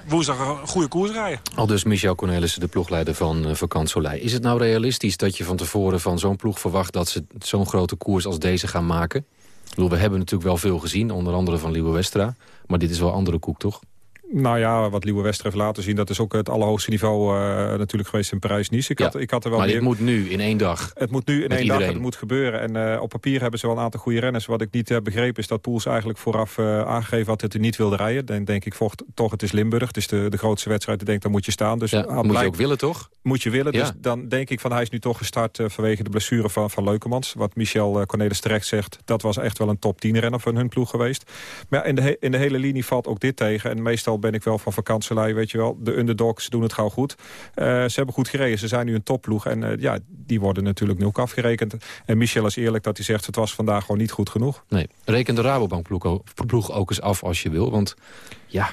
woensdag een goede koers rijden. Al dus Michel Cornelissen, de ploegleider van uh, Vakant Soleil. Is het nou realistisch dat je van tevoren van zo'n ploeg verwacht... dat ze zo'n grote koers als deze gaan maken? We hebben natuurlijk wel veel gezien, onder andere van Liewe Westra. Maar dit is wel andere koek, toch? Nou ja, wat Liewe Wester heeft laten zien... dat is ook het allerhoogste niveau uh, natuurlijk geweest in Parijs-Nice. Ik, Ja, had, ik had er wel maar meer... dit moet nu, in één dag. Het moet nu in één iedereen. dag, het moet gebeuren. En eh, op papier hebben ze wel een aantal goede renners. Wat ik niet heb begrepen is dat Poels eigenlijk vooraf eh, aangegeven had... dat hij niet wilde rijden. Dan denk ik, vocht, toch, het is Limburg. Het is de, de grootste wedstrijd. Ik denk, dan moet je staan. Dus Ja, moet je ook willen, toch? Moet je willen. Ja. Dus dan denk ik van hij is nu toch gestart eh, vanwege de blessure van, van Leukemans. Wat Michel eh, Cornelis terecht zegt, dat was echt wel een top 10 renner van hun ploeg geweest. Maar ja, in, de in de hele linie valt ook dit tegen. En meestal ben ik wel van vakantselei, weet je wel. De underdogs doen het gauw goed. Eh, ze hebben goed gereden. Ze zijn nu een topploeg. En eh, ja, die worden natuurlijk nu ook afgerekend. En Michel is eerlijk dat hij zegt, het was vandaag gewoon niet goed genoeg. Nee, reken de Rabobank-ploeg ook eens af als je wil. Want ja,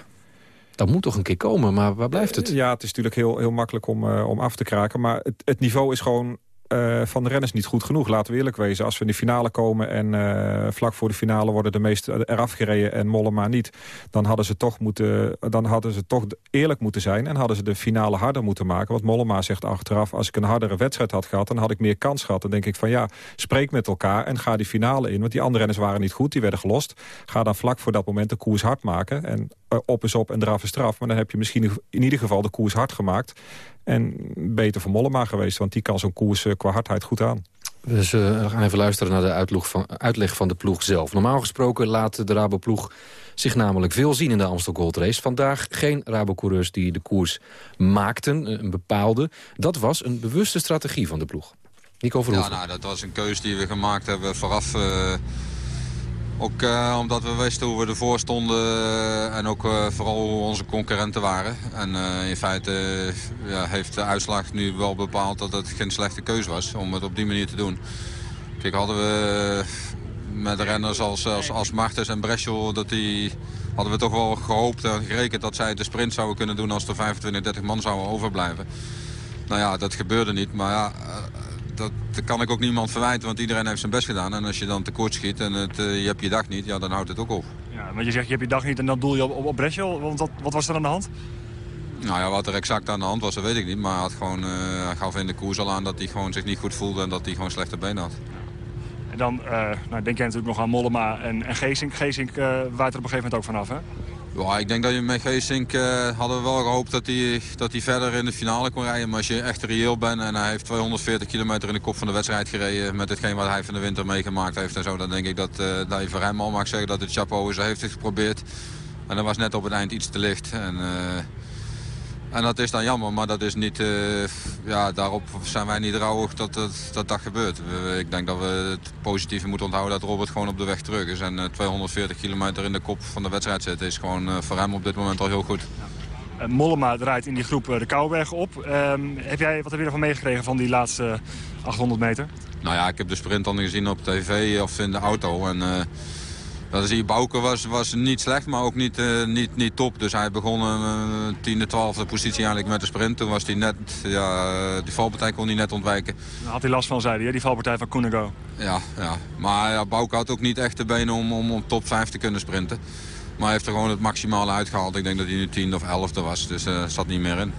dat moet toch een keer komen. Maar waar blijft het? Ja, het is natuurlijk heel, heel makkelijk om, eh, om af te kraken. Maar het, het niveau is gewoon eh, van de renners niet goed genoeg. Laten we eerlijk wezen. Als we in de finale komen en eh, vlak voor de finale worden de meesten eraf gereden en Mollema niet. Dan hadden ze toch, moeten, dan hadden ze toch eerlijk moeten zijn en hadden ze de finale harder moeten maken. Want Mollema zegt achteraf, als ik een hardere wedstrijd had gehad, dan had ik meer kans gehad. Dan denk ik van ja, spreek met elkaar en ga die finale in. Want die andere renners waren niet goed, die werden gelost. Ga dan vlak voor dat moment de koers hard maken. En eh, op is op en draf is straf. Maar dan heb je misschien in ieder geval de koers hard gemaakt. En beter voor Mollema geweest, want die kan zo'n koers eh, qua hardheid goed aan. Dus eh, we gaan even luisteren naar de uitleg van, uitleg van de ploeg zelf. Normaal gesproken laat de Rabo-ploeg zich namelijk veel zien in de Amstel Gold Race. Vandaag geen Rabo-coureurs die de koers maakten, eh, een bepaalde. Dat was een bewuste strategie van de ploeg. Nico Ja, Verhoeven. nou, dat was een keuze die we gemaakt hebben vooraf. eh, ook eh, omdat we wisten hoe we ervoor stonden eh, en ook eh, vooral hoe onze concurrenten waren. En in feite ja, heeft de uitslag nu wel bepaald dat het geen slechte keuze was om het op die manier te doen. Kijk, hadden we met renners als, als, als Martens en Breschel, dat die, hadden we toch wel gehoopt en gerekend dat zij de sprint zouden kunnen doen als er 25, 30 man zouden overblijven. Nou ja, dat gebeurde niet, maar ja, dat, dat kan ik ook niemand verwijten, want iedereen heeft zijn best gedaan. En als je dan tekort schiet en het, eh, je hebt je dag niet, ja, dan houdt het ook op. Ja, want je zegt je hebt je dag niet en dan doel je op, op. Want wat, wat was er aan de hand? Nou ja, wat er exact aan de hand was, dat weet ik niet. Maar hij, had gewoon, eh, hij gaf in de koers al aan dat hij gewoon zich niet goed voelde en dat hij gewoon slechte benen had. En dan eh, nou, denk jij natuurlijk nog aan Mollema en, en Geesink. Geesink waait er op een gegeven moment ook vanaf, hè? Ja, ik denk dat je met Geesink eh, hadden we wel gehoopt dat hij, dat hij verder in de finale kon rijden. Maar als je echt reëel bent en hij heeft 240 kilometer in de kop van de wedstrijd gereden... met hetgeen wat hij van de winter meegemaakt heeft en zo... dan denk ik dat, eh, dat je voor hem al mag zeggen dat het chapeau is. Hij heeft het geprobeerd. En dat was net op het eind iets te licht. En, eh, en dat is dan jammer, maar dat is niet, eh, ja, daarop zijn wij niet rouwig dat dat, dat, dat gebeurt. We- ik denk dat we het positieve moeten onthouden dat Robert gewoon op de weg terug is. En eh, 240 kilometer in de kop van de wedstrijd zitten is gewoon eh, voor hem op dit moment al heel goed. Eh, Mollema draait in die groep eh, de Kouwberg op. Ehm, heb jij, wat heb je ervan meegekregen van die laatste 800 meter? Nou ja, ik heb de sprint dan gezien op tv of in de auto. En eh dat zie je, Bouke was, was niet slecht, maar ook niet, eh, niet, niet top. Dus hij begon een uh, tiende, twaalfde positie eigenlijk met de sprint. Toen was hij net, ja, eh, die valpartij kon hij net ontwijken. Daar had hij last van, zei hij, hè, die valpartij van Koenego. Ja, ja. maar ja, Bouke had ook niet echt de benen om, om op top 5 te kunnen sprinten. Maar hij heeft er gewoon het maximale uitgehaald. Ik denk dat hij nu tiende of elfde was, dus er zat niet meer in.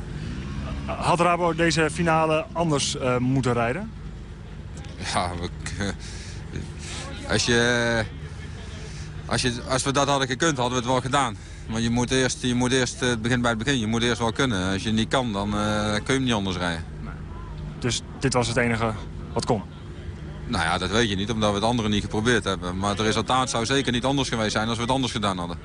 Had Rabo deze finale anders eh, moeten rijden? Ja, we, als, je, als, je, als we dat hadden gekund, hadden we het wel gedaan. Maar je moet eerst, je moet eerst het begin bij het begin. Je moet eerst wel kunnen. Als je niet kan, dan uh, kun je hem niet anders rijden. Dus dit was het enige wat kon? Nou ja, dat weet je niet, omdat we het andere niet geprobeerd hebben. Maar het resultaat zou zeker niet anders geweest zijn als we het anders gedaan hadden.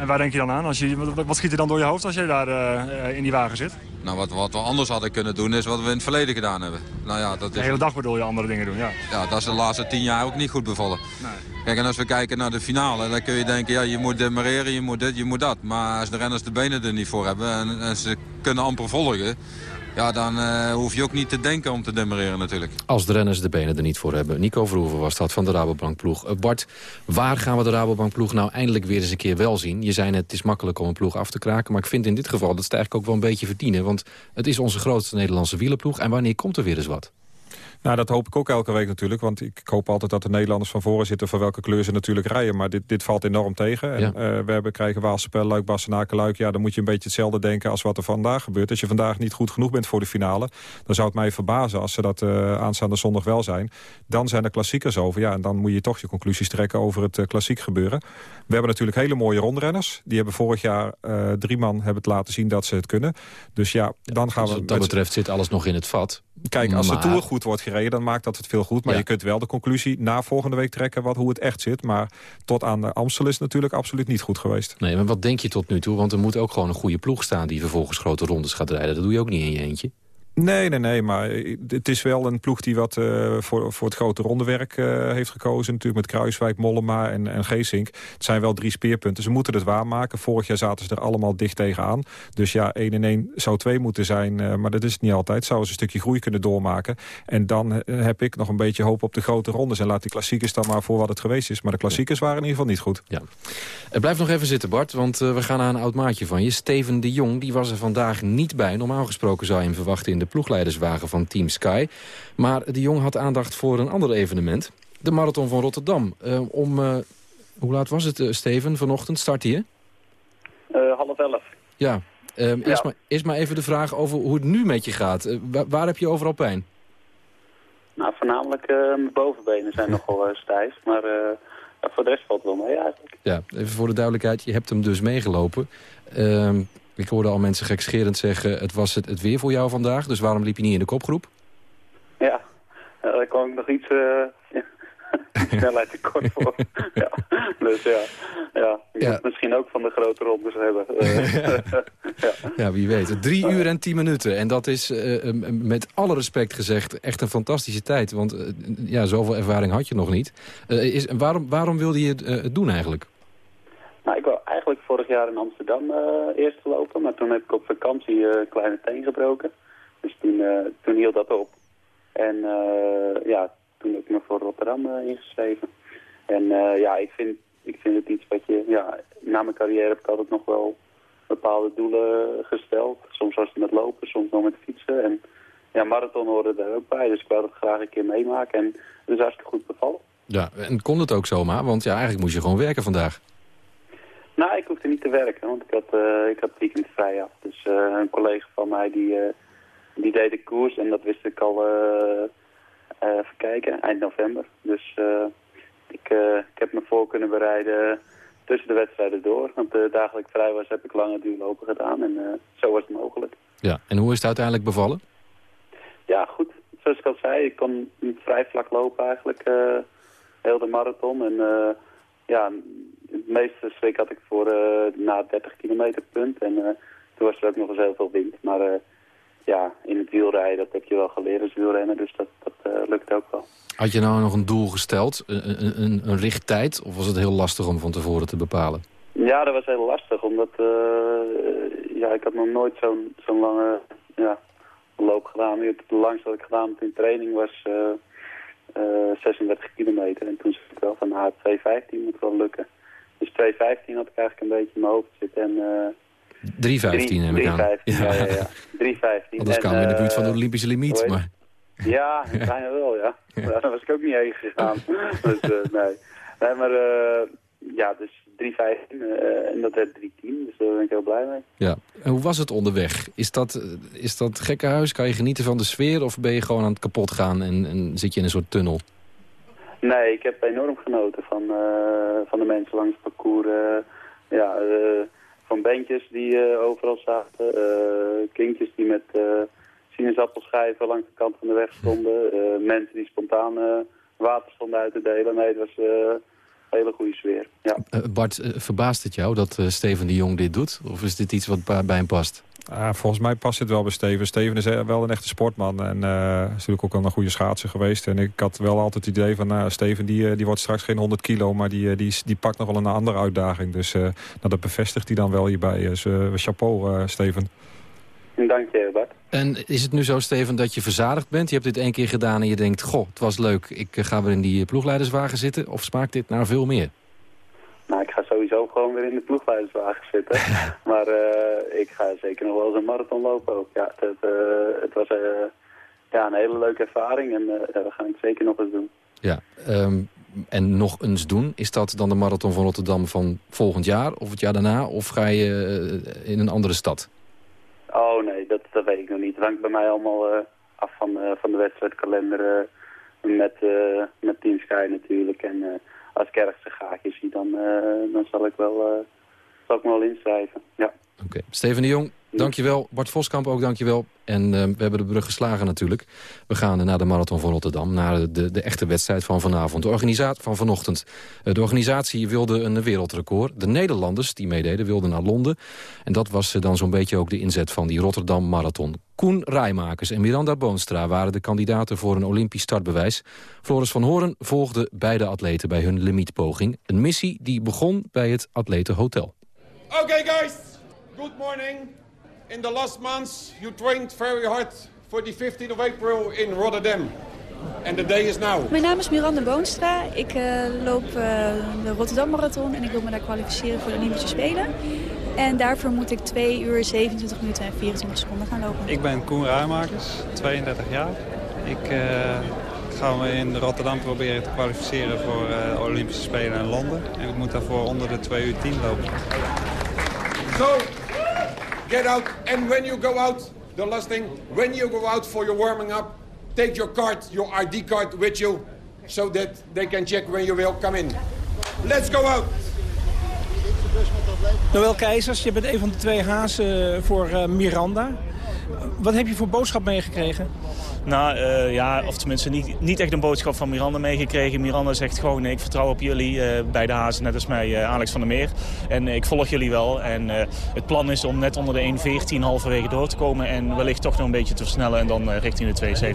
En waar denk je dan aan? Als je, wat, wat schiet er dan door je hoofd als je daar uh, in die wagen zit? Nou, wat, wat, we anders hadden kunnen doen is wat we in het verleden gedaan hebben. Nou ja, dat is... De hele dag bedoel je andere dingen doen, ja. Ja, dat is de laatste tien jaar ook niet goed bevallen. Nee. Kijk, en als we kijken naar de finale, dan kun je denken, ja, je moet demareren, je moet dit, je moet dat. Maar als de renners de benen er niet voor hebben en, ze kunnen amper volgen... Ja, dan uh, hoef je ook niet te denken om te demareren natuurlijk. Als de renners de benen er niet voor hebben. Nico Verhoeven was dat van de Rabobankploeg. Uh, Bart, waar gaan we de Rabobankploeg nou eindelijk weer eens een keer wel zien? Je zei net, het is makkelijk om een ploeg af te kraken. Maar ik vind in dit geval dat ze eigenlijk ook wel een beetje verdienen. Want het is onze grootste Nederlandse wielerploeg. En wanneer komt er weer eens wat? Nou, dat hoop ik ook elke week natuurlijk. Want ik hoop altijd dat de Nederlanders van voren zitten... voor welke kleur ze natuurlijk rijden. Maar dit, dit valt enorm tegen. En, Ja. eh, we hebben, krijgen Waalspel, Luik, Bassenaken, Luik. Ja, dan moet je een beetje hetzelfde denken als wat er vandaag gebeurt. Als je vandaag niet goed genoeg bent voor de finale... dan zou het mij verbazen als ze dat eh, aanstaande zondag wel zijn. Dan zijn er klassiekers over. Ja, en dan moet je toch je conclusies trekken over het eh, klassiek gebeuren. We hebben natuurlijk hele mooie rondrenners. Die hebben vorig jaar drie man hebben het laten zien dat ze het kunnen. Dus ja, dan gaan Dus we... wat dat betreft zit alles nog in het vat. Kijk, als Maar- de Tour goed wordt gereden, dan maakt dat het veel goed. Maar Ja. je kunt wel de conclusie na volgende week trekken wat, hoe het echt zit. Maar tot aan de Amstel is het natuurlijk absoluut niet goed geweest. Nee, maar wat denk je tot nu toe? Want er moet ook gewoon een goede ploeg staan... die vervolgens grote rondes gaat rijden. Dat doe je ook niet in je eentje. Nee, nee, nee, maar het is wel een ploeg die wat eh, voor, voor het grote rondewerk eh, heeft gekozen. Natuurlijk met Kruiswijk, Mollema en, en Geesink. Het zijn wel drie speerpunten. Ze moeten het waarmaken. Vorig jaar zaten ze er allemaal dicht tegenaan. Dus ja, 1 en 1 zou 2 moeten zijn, eh, maar dat is het niet altijd. Zouden ze een stukje groei kunnen doormaken. En dan heb ik nog een beetje hoop op de grote rondes. En laat die klassiekers dan maar voor wat het geweest is. Maar de klassiekers waren in ieder geval niet goed. Ja. Blijf nog even zitten, Bart, want we gaan naar een oud maatje van je. Steven de Jong, die was er vandaag niet bij. Normaal gesproken zou je hem verwachten in de ploegleiderswagen van Team Sky. Maar de Jong had aandacht voor een ander evenement. De Marathon van Rotterdam. Uh, om, hoe laat was het, Steven, vanochtend? Start hij, half elf. Ja. Um, ja. Eerst, maar, eerst maar even de vraag over hoe het nu met je gaat. Waar, waar, heb je overal pijn? Nou, voornamelijk mijn bovenbenen zijn nogal stijf, maar... Voor de rest valt het wel mee eigenlijk. Ja, even voor de duidelijkheid, je hebt hem dus meegelopen. Ik hoorde al mensen gekscherend zeggen, het was het, het weer voor jou vandaag. Dus waarom liep je niet in de kopgroep? Ja, uh, daar kwam ik nog iets uh, snelheid tekort voor. ja. Dus ja, ja. ik ja. moet misschien ook van de grote rondes hebben. ja. ja, wie weet. Drie uur en tien minuten. En dat is uh, met alle respect gezegd echt een fantastische tijd. Want uh, ja, zoveel ervaring had je nog niet. Uh, is, waarom, waarom wilde je het doen eigenlijk? Nou, ik eigenlijk vorig jaar in Amsterdam eerst lopen. Maar toen heb ik op vakantie een kleine teen gebroken. Dus toen, toen hield dat op. En ja, toen heb ik me voor Rotterdam ingeschreven. En ja, ik vind, ik vind het iets wat je... Ja, na mijn carrière heb ik altijd nog wel bepaalde doelen gesteld. Soms was het met lopen, soms nog met fietsen. En ja, marathon hoorde daar ook bij. Dus ik dat graag een keer meemaken. En het is hartstikke goed bevallen. Ja, en kon het ook zomaar? Want ja, eigenlijk moest je gewoon werken vandaag. Nou, ik hoefde niet te werken, want ik had, uh, ik had het weekend vrij af. Dus uh, een collega van mij die, uh, die deed de koers en dat wist ik al, even kijken, eind november. Dus ik, ik heb me voor kunnen bereiden tussen de wedstrijden door. Want dagelijks vrij was heb ik lange duurlopen gedaan en zo was het mogelijk. Ja, en hoe is het uiteindelijk bevallen? Ja, goed. Zoals ik al zei, ik kon vrij vlak lopen eigenlijk, heel de marathon. En ja, het meeste schrik had ik voor uh, na 30 kilometer punt. En uh, toen was er ook nog eens heel veel wind. Maar uh, ja, in het wielrijden, dat heb je wel geleerd als wielrenner. Dus dat, dat lukt ook wel. Had je nou nog een doel gesteld? Een, een, een richttijd? Of was het heel lastig om van tevoren te bepalen? Ja, dat was heel lastig. Omdat ja, ik had nog nooit zo'n zo'n lange ja, loop gedaan. Het langste wat ik gedaan heb in training was... Uh, 36 kilometer. En toen zei ik wel van, nou, 2.15 moet wel lukken. Dus 2.15 had ik eigenlijk een beetje in mijn hoofd zitten. En, uh, 3.15 neem ik aan. 3.15, ja, ja, ja. 3.15. Anders kwamen we in de buurt van de Olympische limiet. Maar... Ja, bijna wel, ja. ja. Daar was ik ook niet heen gegaan. dus, nee. nee, maar ja, dus 3.15 uh, en dat werd 3.10. Dus daar ben ik heel blij mee. Ja. En hoe was het onderweg? Is dat, is dat gekkenhuis? Kan je genieten van de sfeer? Of ben je gewoon aan het kapot gaan en, en zit je in een soort tunnel? Nee, ik heb enorm genoten van, uh, van de mensen langs het parcours. Uh, ja, van bandjes die overal zaten. kindjes die met sinaasappelschijven langs de kant van de weg stonden. mensen die spontaan water stonden uit te delen. Nee, het was hele goede sfeer. Ja. Uh, Bart, uh, verbaast het jou dat uh, Steven de Jong dit doet? Of is dit iets wat bij hem past? Uh, volgens mij past het wel bij Steven. Steven is wel een echte sportman. En uh, is natuurlijk ook al een goede schaatser geweest. En ik had wel altijd het idee van... Uh, Steven die, die wordt straks geen 100 kilo... maar die, die, die pakt nog wel een andere uitdaging. Dus nou, dat bevestigt hij dan wel hierbij. Dus chapeau, Steven. Dank je, Bart. En is het nu zo, Steven, dat je verzadigd bent? Je hebt dit één keer gedaan en je denkt... goh, het was leuk, ik ga weer in die ploegleiderswagen zitten. Of smaakt dit naar veel meer? Nou, ik ga sowieso gewoon weer in de ploegleiderswagen zitten. maar uh, ik ga zeker nog wel eens een marathon lopen ook. Ja, het, uh, het was uh, ja, een hele leuke ervaring en ja, we gaan het zeker nog eens doen. Ja, ehm, en nog eens doen. Is dat dan de Marathon van Rotterdam van volgend jaar of het jaar daarna? Of ga je in een andere stad? Oh nee, dat, dat weet ik nog niet. Het hangt bij mij allemaal af van, van de wedstrijdkalender met, met Team Sky natuurlijk. En als ik ergens een gaatje zie, dan, dan zal ik wel zal ik me wel inschrijven. Ja. Oké. Steven de Jong, dankjewel. Bart Voskamp ook dankjewel. En uh, we hebben de brug geslagen natuurlijk. We gaan naar de Marathon van Rotterdam. Naar de, de echte wedstrijd van vanavond. De organisatie van vanochtend. Uh, de organisatie wilde een wereldrecord. De Nederlanders die meededen wilden naar Londen. En dat was uh, dan zo'n beetje ook de inzet van die Rotterdam Marathon. Koen Rijmakers en Miranda Boonstra waren de kandidaten voor een Olympisch startbewijs. Floris van Horen volgde beide atleten bij hun limietpoging. Een missie die begon bij het atletenhotel. Okay, guys. Good morning. In the last months, you trained very hard for the 15th of April in Rotterdam. And the day is now. Mijn naam is Miranda Boonstra. Ik uh, loop uh, de Rotterdam Marathon en ik wil me daar kwalificeren voor de Olympische Spelen. En daarvoor moet ik 2 uur 27 minuten en 24 seconden gaan lopen. Ik ben Koen Ruimakers, 32 jaar. Ik uh, ga me in Rotterdam proberen te kwalificeren voor de Olympische Spelen in Londen. En ik moet daarvoor onder de 2 uur 10 lopen. So, get out. And when you go out, the last thing, when you go out for your warming up, take your card, your ID card with you, so that they can check when you will come in. Let's go out. Noël Keizers, je bent een van de twee hazen voor uh, Miranda. Wat heb je voor boodschap meegekregen? Nou uh, ja, of tenminste niet, niet echt een boodschap van Miranda meegekregen. Miranda zegt gewoon, ik vertrouw op jullie uh, bij de hazen, net als mij, uh, Alex van der Meer. En ik volg jullie wel. En het plan is om net onder de 1.14 halverwege door te komen. En wellicht toch nog een beetje te versnellen en dan richting de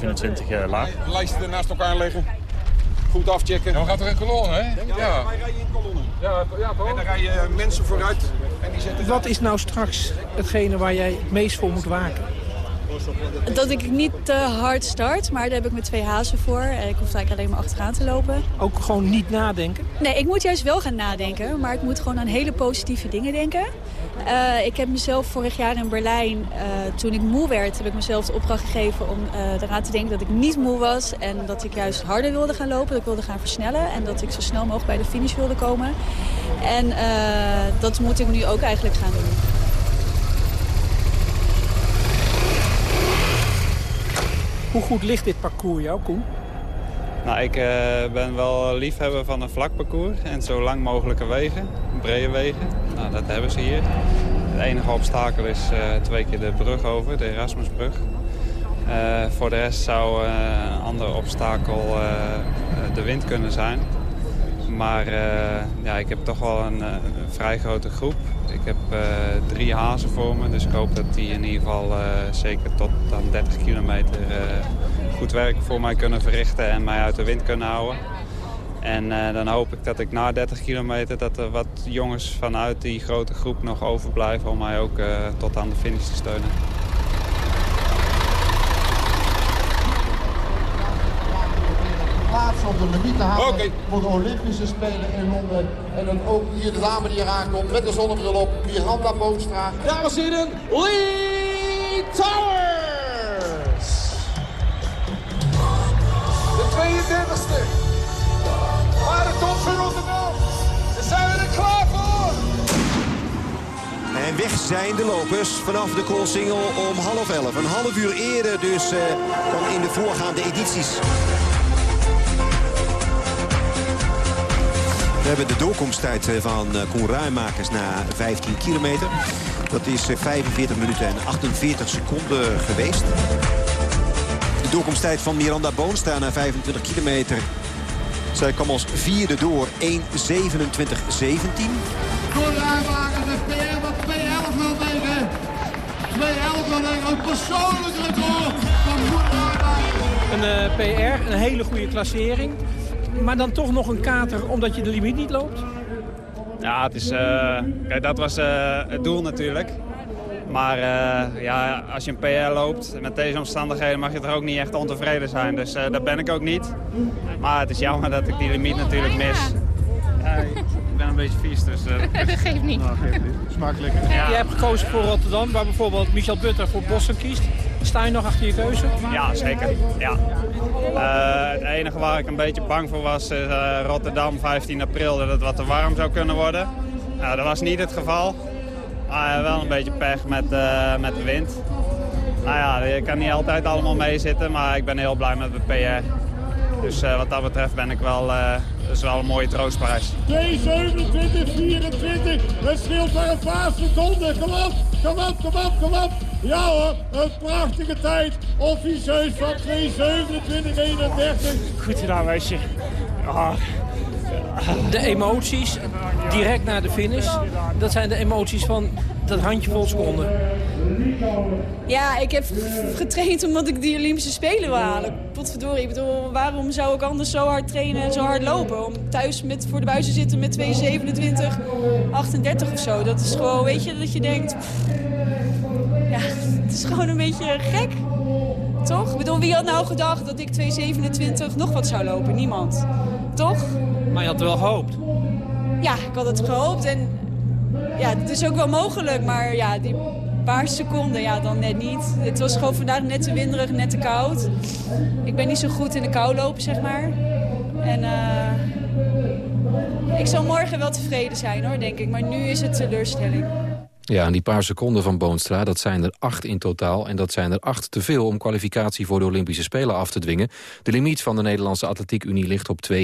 2.27 laag. Lijsten naast elkaar leggen. Goed afchecken. Dan gaat er een kolonne, hè? Ja, ja. wij rijden in kolonne. Ja, ja, toch? En dan rijden mensen vooruit. En die zetten Wat is nou straks hetgene waar jij het meest voor moet waken? Dat ik niet te hard start, maar daar heb ik met twee hazen voor. Ik hoef eigenlijk alleen maar achteraan te lopen. Ook gewoon niet nadenken? Nee, ik moet juist wel gaan nadenken, maar ik moet gewoon aan hele positieve dingen denken. Uh, ik heb mezelf vorig jaar in Berlijn, uh, toen ik moe werd, heb ik mezelf de opdracht gegeven om uh, eraan te denken dat ik niet moe was. En dat ik juist harder wilde gaan lopen, dat ik wilde gaan versnellen. En dat ik zo snel mogelijk bij de finish wilde komen. En dat moet ik nu ook eigenlijk gaan doen. Hoe goed ligt dit parcours jou, Koen? Nou, ik uh, ben wel liefhebber van een vlak parcours en zo lang mogelijke wegen, brede wegen. Nou, dat hebben ze hier. Het enige obstakel is uh, twee keer de brug over, de Erasmusbrug. Uh, voor de rest zou een ander obstakel de wind kunnen zijn. Maar ja, ik heb toch wel een, een vrij grote groep. Ik heb uh, drie hazen voor me, dus ik hoop dat die in ieder geval zeker tot dan 30 kilometer goed werk voor mij kunnen verrichten en mij uit de wind kunnen houden. En dan hoop ik dat ik na 30 kilometer dat er wat jongens vanuit die grote groep nog overblijven om mij ook tot aan de finish te steunen. De limiet te halen okay. voor de Olympische Spelen in Londen. En dan ook hier de dame die eraan komt met de zonnebril op, Miranda Boonstra. Dames en heren, Lee Towers! De 32e Marathon van Rotterdam. Daar zijn we er klaar voor! En weg zijn de lopers vanaf de Koolsingel om half elf. Een half uur eerder dus uh, dan in de voorgaande edities. We hebben de doorkomsttijd van Koen Ruimakers na 15 kilometer. Dat is 45 minuten en 48 seconden geweest. De doorkomsttijd van Miranda Boonstra na 25 kilometer. Zij kwam als vierde door 1.27.17. Koen Ruimakers de PR wat 2.11 wil tegen. 2.11 wil tegen een persoonlijk record van Koen Ruimakers. Een uh, PR, een hele goede klassering maar dan toch nog een kater omdat je de limiet niet loopt? Ja, het is, uh, kijk, dat was uh, het doel natuurlijk. Maar uh, ja, als je een PR loopt met deze omstandigheden mag je er ook niet echt ontevreden zijn. Dus dat ben ik ook niet. Maar het is jammer dat ik die limiet natuurlijk mis. Ja, ik ben een beetje vies, dus... dat geeft niet. Nou, geeft niet. Smakelijk. Ja. Je hebt gekozen voor Rotterdam, waar bijvoorbeeld Michel Butter voor Boston kiest. Sta je nog achter je keuze? Ja, zeker. Ja. Uh, het enige waar ik een beetje bang voor was uh, Rotterdam 15 april dat het wat te warm zou kunnen worden. Nou, dat was niet het geval. Maar wel een beetje pech met, met de wind. Nou ja, je kan niet altijd allemaal meezitten, maar ik ben heel blij met de PR. Dus wat dat betreft ben ik wel, dat is wel een mooie troostprijs. 2,27, 24, het scheelt maar een paar seconden. Kom op, kom op, kom op, kom op. Ja hoor, een prachtige tijd. Officieus van 2.27.31. Goed gedaan, meisje. Ah. De emoties, direct na de finish, dat zijn de emoties van dat handjevol seconden. Ja, ik heb getraind omdat ik die Olympische Spelen wil halen. Potverdorie, ik bedoel, waarom zou ik anders zo hard trainen en zo hard lopen? Om thuis met, voor de buis te zitten met 2,27, 38 of zo. Dat is gewoon, weet je, dat je denkt... Ja, het is gewoon een beetje gek. Toch? Ik bedoel, wie had nou gedacht dat ik 2,27 nog wat zou lopen? Niemand. Toch? Maar je had wel gehoopt. Ja, ik had het gehoopt. En ja, het is ook wel mogelijk. Maar ja, die paar seconden, ja, dan net niet. Het was gewoon vandaag net te winderig, net te koud. Ik ben niet zo goed in de kou lopen, zeg maar. En uh, ik zal morgen wel tevreden zijn, hoor, denk ik. Maar nu is het teleurstelling. Ja, en die paar seconden van Boonstra, dat zijn er acht in totaal. En dat zijn er acht te veel om kwalificatie voor de Olympische Spelen af te dwingen. De limiet van de Nederlandse Atletiek Unie ligt op 2.27.24.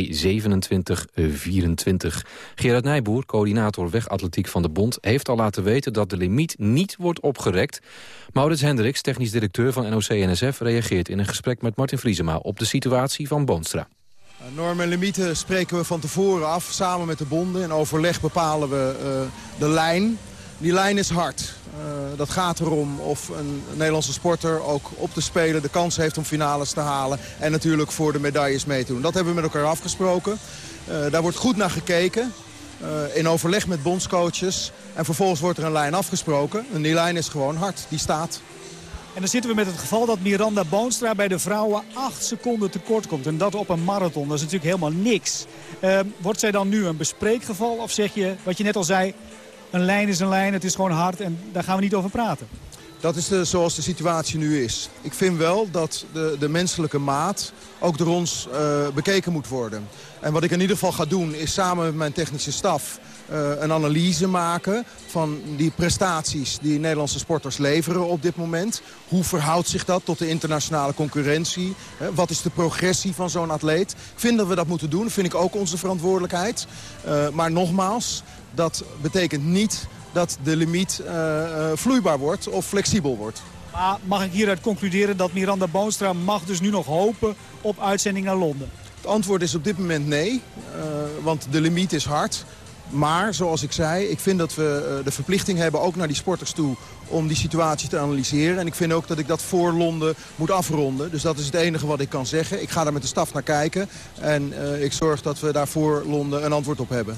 Gerard Nijboer, coördinator wegatletiek van de bond... heeft al laten weten dat de limiet niet wordt opgerekt. Maurits Hendricks, technisch directeur van NOC-NSF... reageert in een gesprek met Martin Vriesema op de situatie van Boonstra. Normen en limieten spreken we van tevoren af, samen met de bonden. In overleg bepalen we uh, de lijn... Die lijn is hard. Uh, dat gaat erom of een Nederlandse sporter ook op te spelen... de kans heeft om finales te halen en natuurlijk voor de medailles mee te doen. Dat hebben we met elkaar afgesproken. Uh, daar wordt goed naar gekeken. Uh, in overleg met bondscoaches. En vervolgens wordt er een lijn afgesproken. En die lijn is gewoon hard. Die staat. En dan zitten we met het geval dat Miranda Boonstra bij de vrouwen 8 seconden tekort komt. En dat op een marathon. Dat is natuurlijk helemaal niks. Uh, wordt zij dan nu een bespreekgeval? Of zeg je, wat je net al zei, een lijn is een lijn, het is gewoon hard en daar gaan we niet over praten. Dat is de, zoals de situatie nu is. Ik vind wel dat de, de menselijke maat ook door ons uh, bekeken moet worden. En wat ik in ieder geval ga doen is samen met mijn technische staf... Uh, een analyse maken van die prestaties die Nederlandse sporters leveren op dit moment. Hoe verhoudt zich dat tot de internationale concurrentie? Uh, wat is de progressie van zo'n atleet? Ik vind dat we dat moeten doen. Vind ik ook onze verantwoordelijkheid. Maar nogmaals, dat betekent niet dat de limiet uh, uh, vloeibaar wordt of flexibel wordt. Maar mag ik hieruit concluderen dat Miranda Boonstra mag dus nu nog hopen op uitzending naar Londen? Het antwoord is op dit moment nee, uh, want de limiet is hard. Maar, zoals ik zei, ik vind dat we de verplichting hebben, ook naar die sporters toe, om die situatie te analyseren. En ik vind ook dat ik dat voor Londen moet afronden. Dus dat is het enige wat ik kan zeggen. Ik ga daar met de staf naar kijken. En uh, ik zorg dat we daar voor Londen een antwoord op hebben.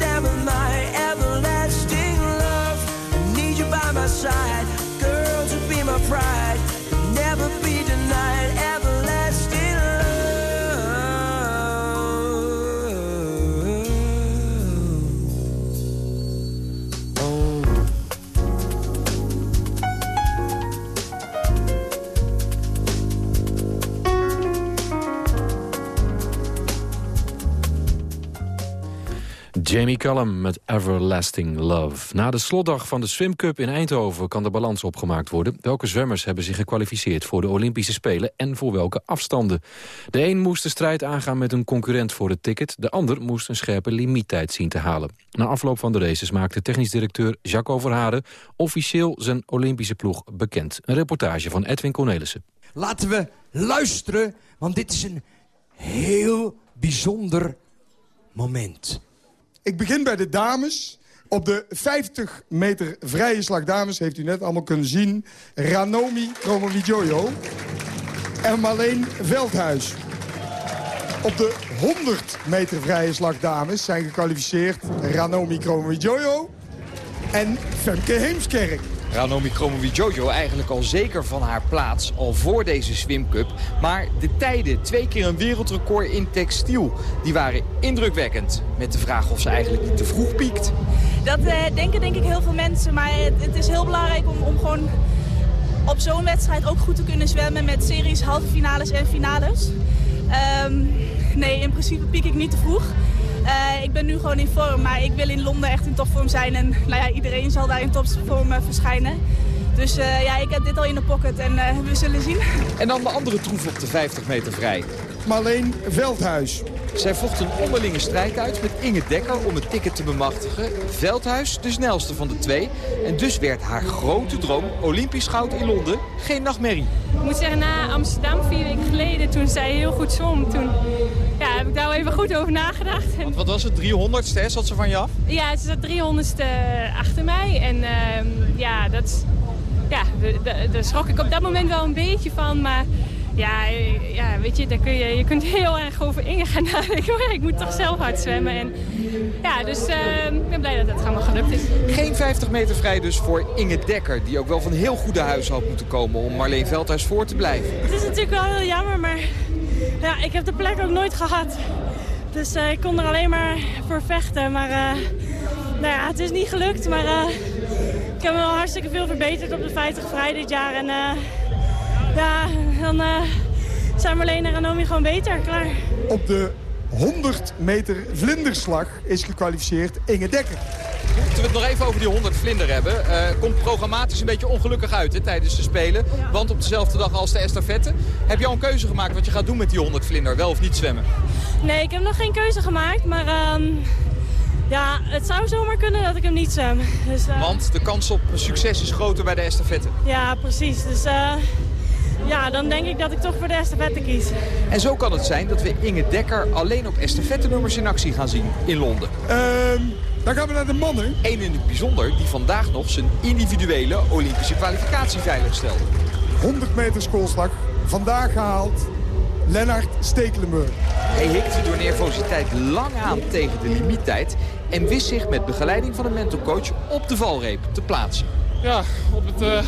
Never my everlasting love. I need you by my side, Jamie Cullum met Everlasting Love. Na de slotdag van de Swim Cup in Eindhoven kan de balans opgemaakt worden. Welke zwemmers hebben zich gekwalificeerd voor de Olympische Spelen en voor welke afstanden? De een moest de strijd aangaan met een concurrent voor het ticket. De ander moest een scherpe limiettijd zien te halen. Na afloop van de races maakte technisch directeur Jacques Overharen officieel zijn Olympische ploeg bekend. Een reportage van Edwin Cornelissen. Laten we luisteren, want dit is een heel bijzonder moment. Ik begin bij de dames. Op de 50 meter vrije slag dames heeft u net allemaal kunnen zien... Ranomi Kromowidjojo en Marleen Veldhuis. Op de 100 meter vrije slag dames zijn gekwalificeerd Ranomi Kromowidjojo en Femke Heemskerk. Ranomi Kromowidjojo eigenlijk al zeker van haar plaats, al voor deze Swim Cup. Maar de tijden, twee keer een wereldrecord in textiel, die waren indrukwekkend. Met de vraag of ze eigenlijk niet te vroeg piekt. Dat eh, denken denk ik heel veel mensen, maar het, het is heel belangrijk om, om gewoon op zo'n wedstrijd ook goed te kunnen zwemmen met series, halve finales en finales. Ehm, nee, in principe piek ik niet te vroeg. Uh, ik ben nu gewoon in vorm, maar ik wil in Londen echt in topvorm zijn. En nou ja, iedereen zal daar in topvorm uh, verschijnen. Dus uh, ja, ik heb dit al in de pocket en we zullen zien. En dan de andere troef op de 50 meter vrij. Marleen Veldhuis. Zij vocht een onderlinge strijd uit met Inge Dekker om het ticket te bemachtigen. Veldhuis de snelste van de twee. En dus werd haar grote droom, Olympisch goud in Londen, geen nachtmerrie. Ik moet zeggen, na Amsterdam vier weken geleden, toen zij heel goed zwom, toen ja, heb ik daar wel even goed over nagedacht. Want wat was het, 300ste, zat ze van je af? Ja, ze zat 300ste achter mij. En uh, ja, dat, ja, daar schrok ik op dat moment wel een beetje van, maar... Ja, ja, weet je, daar kun je, je kunt heel erg over Inge gaan nadenken. Maar ik moet toch zelf hard zwemmen. En, ja, dus uh, ik ben blij dat het allemaal gelukt is. Geen 50 meter vrij dus voor Inge Dekker. Die ook wel van heel goede huis had moeten komen om Marleen Veldhuis voor te blijven. Het is natuurlijk wel heel jammer, maar ja, ik heb de plek ook nooit gehad. Dus uh, ik kon er alleen maar voor vechten. Maar uh, nou ja, het is niet gelukt. Maar uh, ik heb me wel hartstikke veel verbeterd op de 50 vrij dit jaar. En ja, dan zijn Marleen en Ranomi gewoon beter. Klaar. Op de 100 meter vlinderslag is gekwalificeerd Inge Dekker. Moeten we het nog even over die 100 vlinder hebben. Uh, komt programmatisch een beetje ongelukkig uit hè, tijdens de Spelen. Want op dezelfde dag als de estafette. Heb je al een keuze gemaakt wat je gaat doen met die 100 vlinder? Wel of niet zwemmen? Nee, ik heb nog geen keuze gemaakt. Maar uh, ja, het zou zomaar kunnen dat ik hem niet zwem. Dus, uh... Want de kans op succes is groter bij de estafette. Ja, precies. Dus ja, dan denk ik dat ik toch voor de estafette kies. En zo kan het zijn dat we Inge Dekker alleen op estafette-nummers in actie gaan zien in Londen. Ehm, dan gaan we naar de mannen. Eén in het bijzonder die vandaag nog zijn individuele Olympische kwalificatie veiligstelde. 100 meter schoolslag, vandaag gehaald. Lennart Stekelenburg. Hij hikte door nervositeit lang aan tegen de limiettijd... en wist zich met begeleiding van een mentorcoach op de valreep te plaatsen. Ja, op het uh,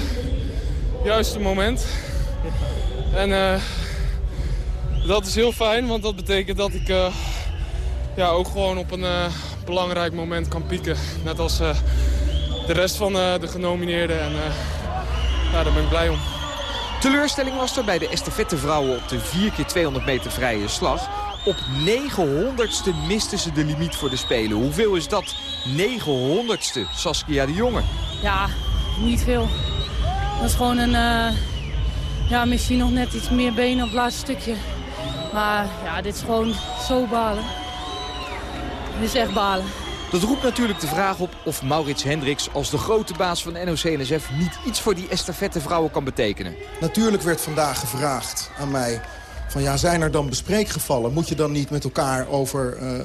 juiste moment. En uh, dat is heel fijn, want dat betekent dat ik uh, ja, ook gewoon op een belangrijk moment kan pieken. Net als de rest van de genomineerden. En ja, daar ben ik blij om. Teleurstelling was er bij de estafette vrouwen op de 4 keer 200 meter vrije slag. Op 900ste misten ze de limiet voor de Spelen. Hoeveel is dat? 900ste, Saskia de Jonge. Ja, niet veel. Dat is gewoon een ja, misschien nog net iets meer benen op het laatste stukje. Maar ja, dit is gewoon zo balen. Dit is echt balen. Dat roept natuurlijk de vraag op of Maurits Hendricks als de grote baas van NOC-NSF niet iets voor die estafette vrouwen kan betekenen. Natuurlijk werd vandaag gevraagd aan mij van ja, zijn er dan bespreekgevallen? Moet je dan niet met elkaar over uh,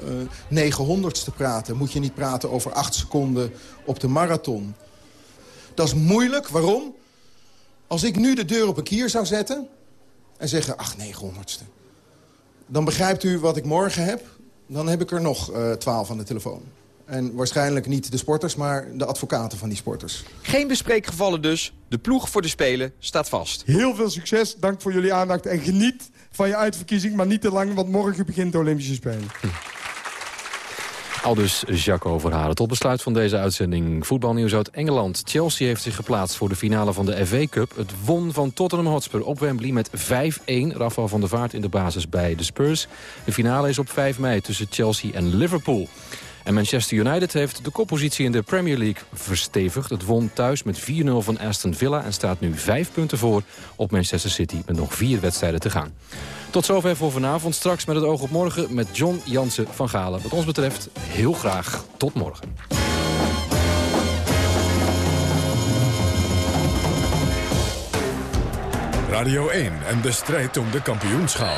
uh, 900ste praten? Moet je niet praten over 8 seconden op de marathon? Dat is moeilijk. Waarom? Als ik nu de deur op een kier zou zetten en zeggen, ach, 900ste. Dan begrijpt u wat ik morgen heb. Dan heb ik er nog uh, 12 aan de telefoon. En waarschijnlijk niet de sporters, maar de advocaten van die sporters. Geen bespreekgevallen dus. De ploeg voor de Spelen staat vast. Heel veel succes. Dank voor jullie aandacht. En geniet van je uitverkiezing, maar niet te lang, want morgen begint de Olympische Spelen. Al dus Jacques Overharen. Tot besluit van deze uitzending voetbalnieuws uit Engeland. Chelsea heeft zich geplaatst voor de finale van de FA Cup. Het won van Tottenham Hotspur op Wembley met 5-1. Rafael van der Vaart in de basis bij de Spurs. De finale is op 5 mei tussen Chelsea en Liverpool. En Manchester United heeft de koppositie in de Premier League verstevigd. Het won thuis met 4-0 van Aston Villa en staat nu vijf punten voor op Manchester City met nog vier wedstrijden te gaan. Tot zover voor vanavond. Straks met het oog op morgen met John Jansen van Galen. Wat ons betreft heel graag tot morgen. Radio 1 en de strijd om de kampioenschaal.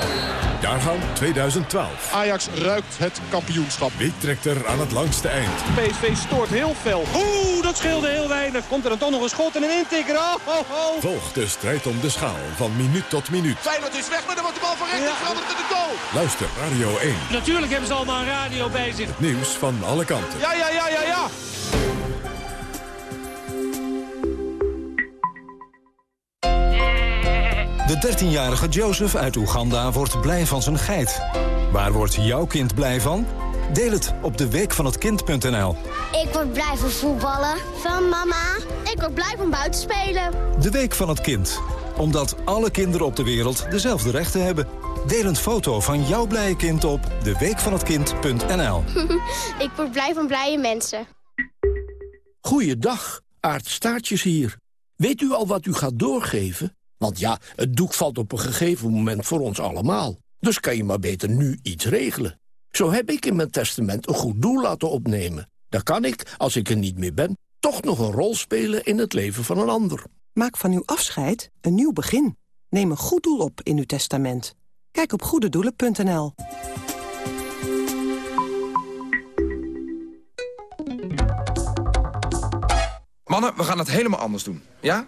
Jaargang 2012. Ajax ruikt het kampioenschap. Wie trekt er aan het langste eind? PSV stoort heel fel. Oeh, dat scheelde heel weinig. Komt er dan toch nog een schot en een intikker? Oh, oh, oh. Volg de strijd om de schaal van minuut tot minuut. Feyenoord is weg, maar dan wordt de bal van rechts ja. veranderd in de goal. Luister Radio 1. Natuurlijk hebben ze allemaal een radio bij zich. Het nieuws van alle kanten. Ja, ja, ja, ja, ja. De 13-jarige Joseph uit Oeganda wordt blij van zijn geit. Waar wordt jouw kind blij van? Deel het op de week van het kind.nl. Ik word blij van voetballen. Van mama. Ik word blij van buiten spelen. De week van het kind. Omdat alle kinderen op de wereld dezelfde rechten hebben. Deel een foto van jouw blije kind op deweekvanhetkind.nl. Ik word blij van blije mensen. Goeiedag, Aart Staartjes hier. Weet u al wat u gaat doorgeven? Want ja, het doek valt op een gegeven moment voor ons allemaal. Dus kan je maar beter nu iets regelen. Zo heb ik in mijn testament een goed doel laten opnemen. Dan kan ik, als ik er niet meer ben, toch nog een rol spelen in het leven van een ander. Maak van uw afscheid een nieuw begin. Neem een goed doel op in uw testament. Kijk op goededoelen.nl. Mannen, we gaan het helemaal anders doen. Ja?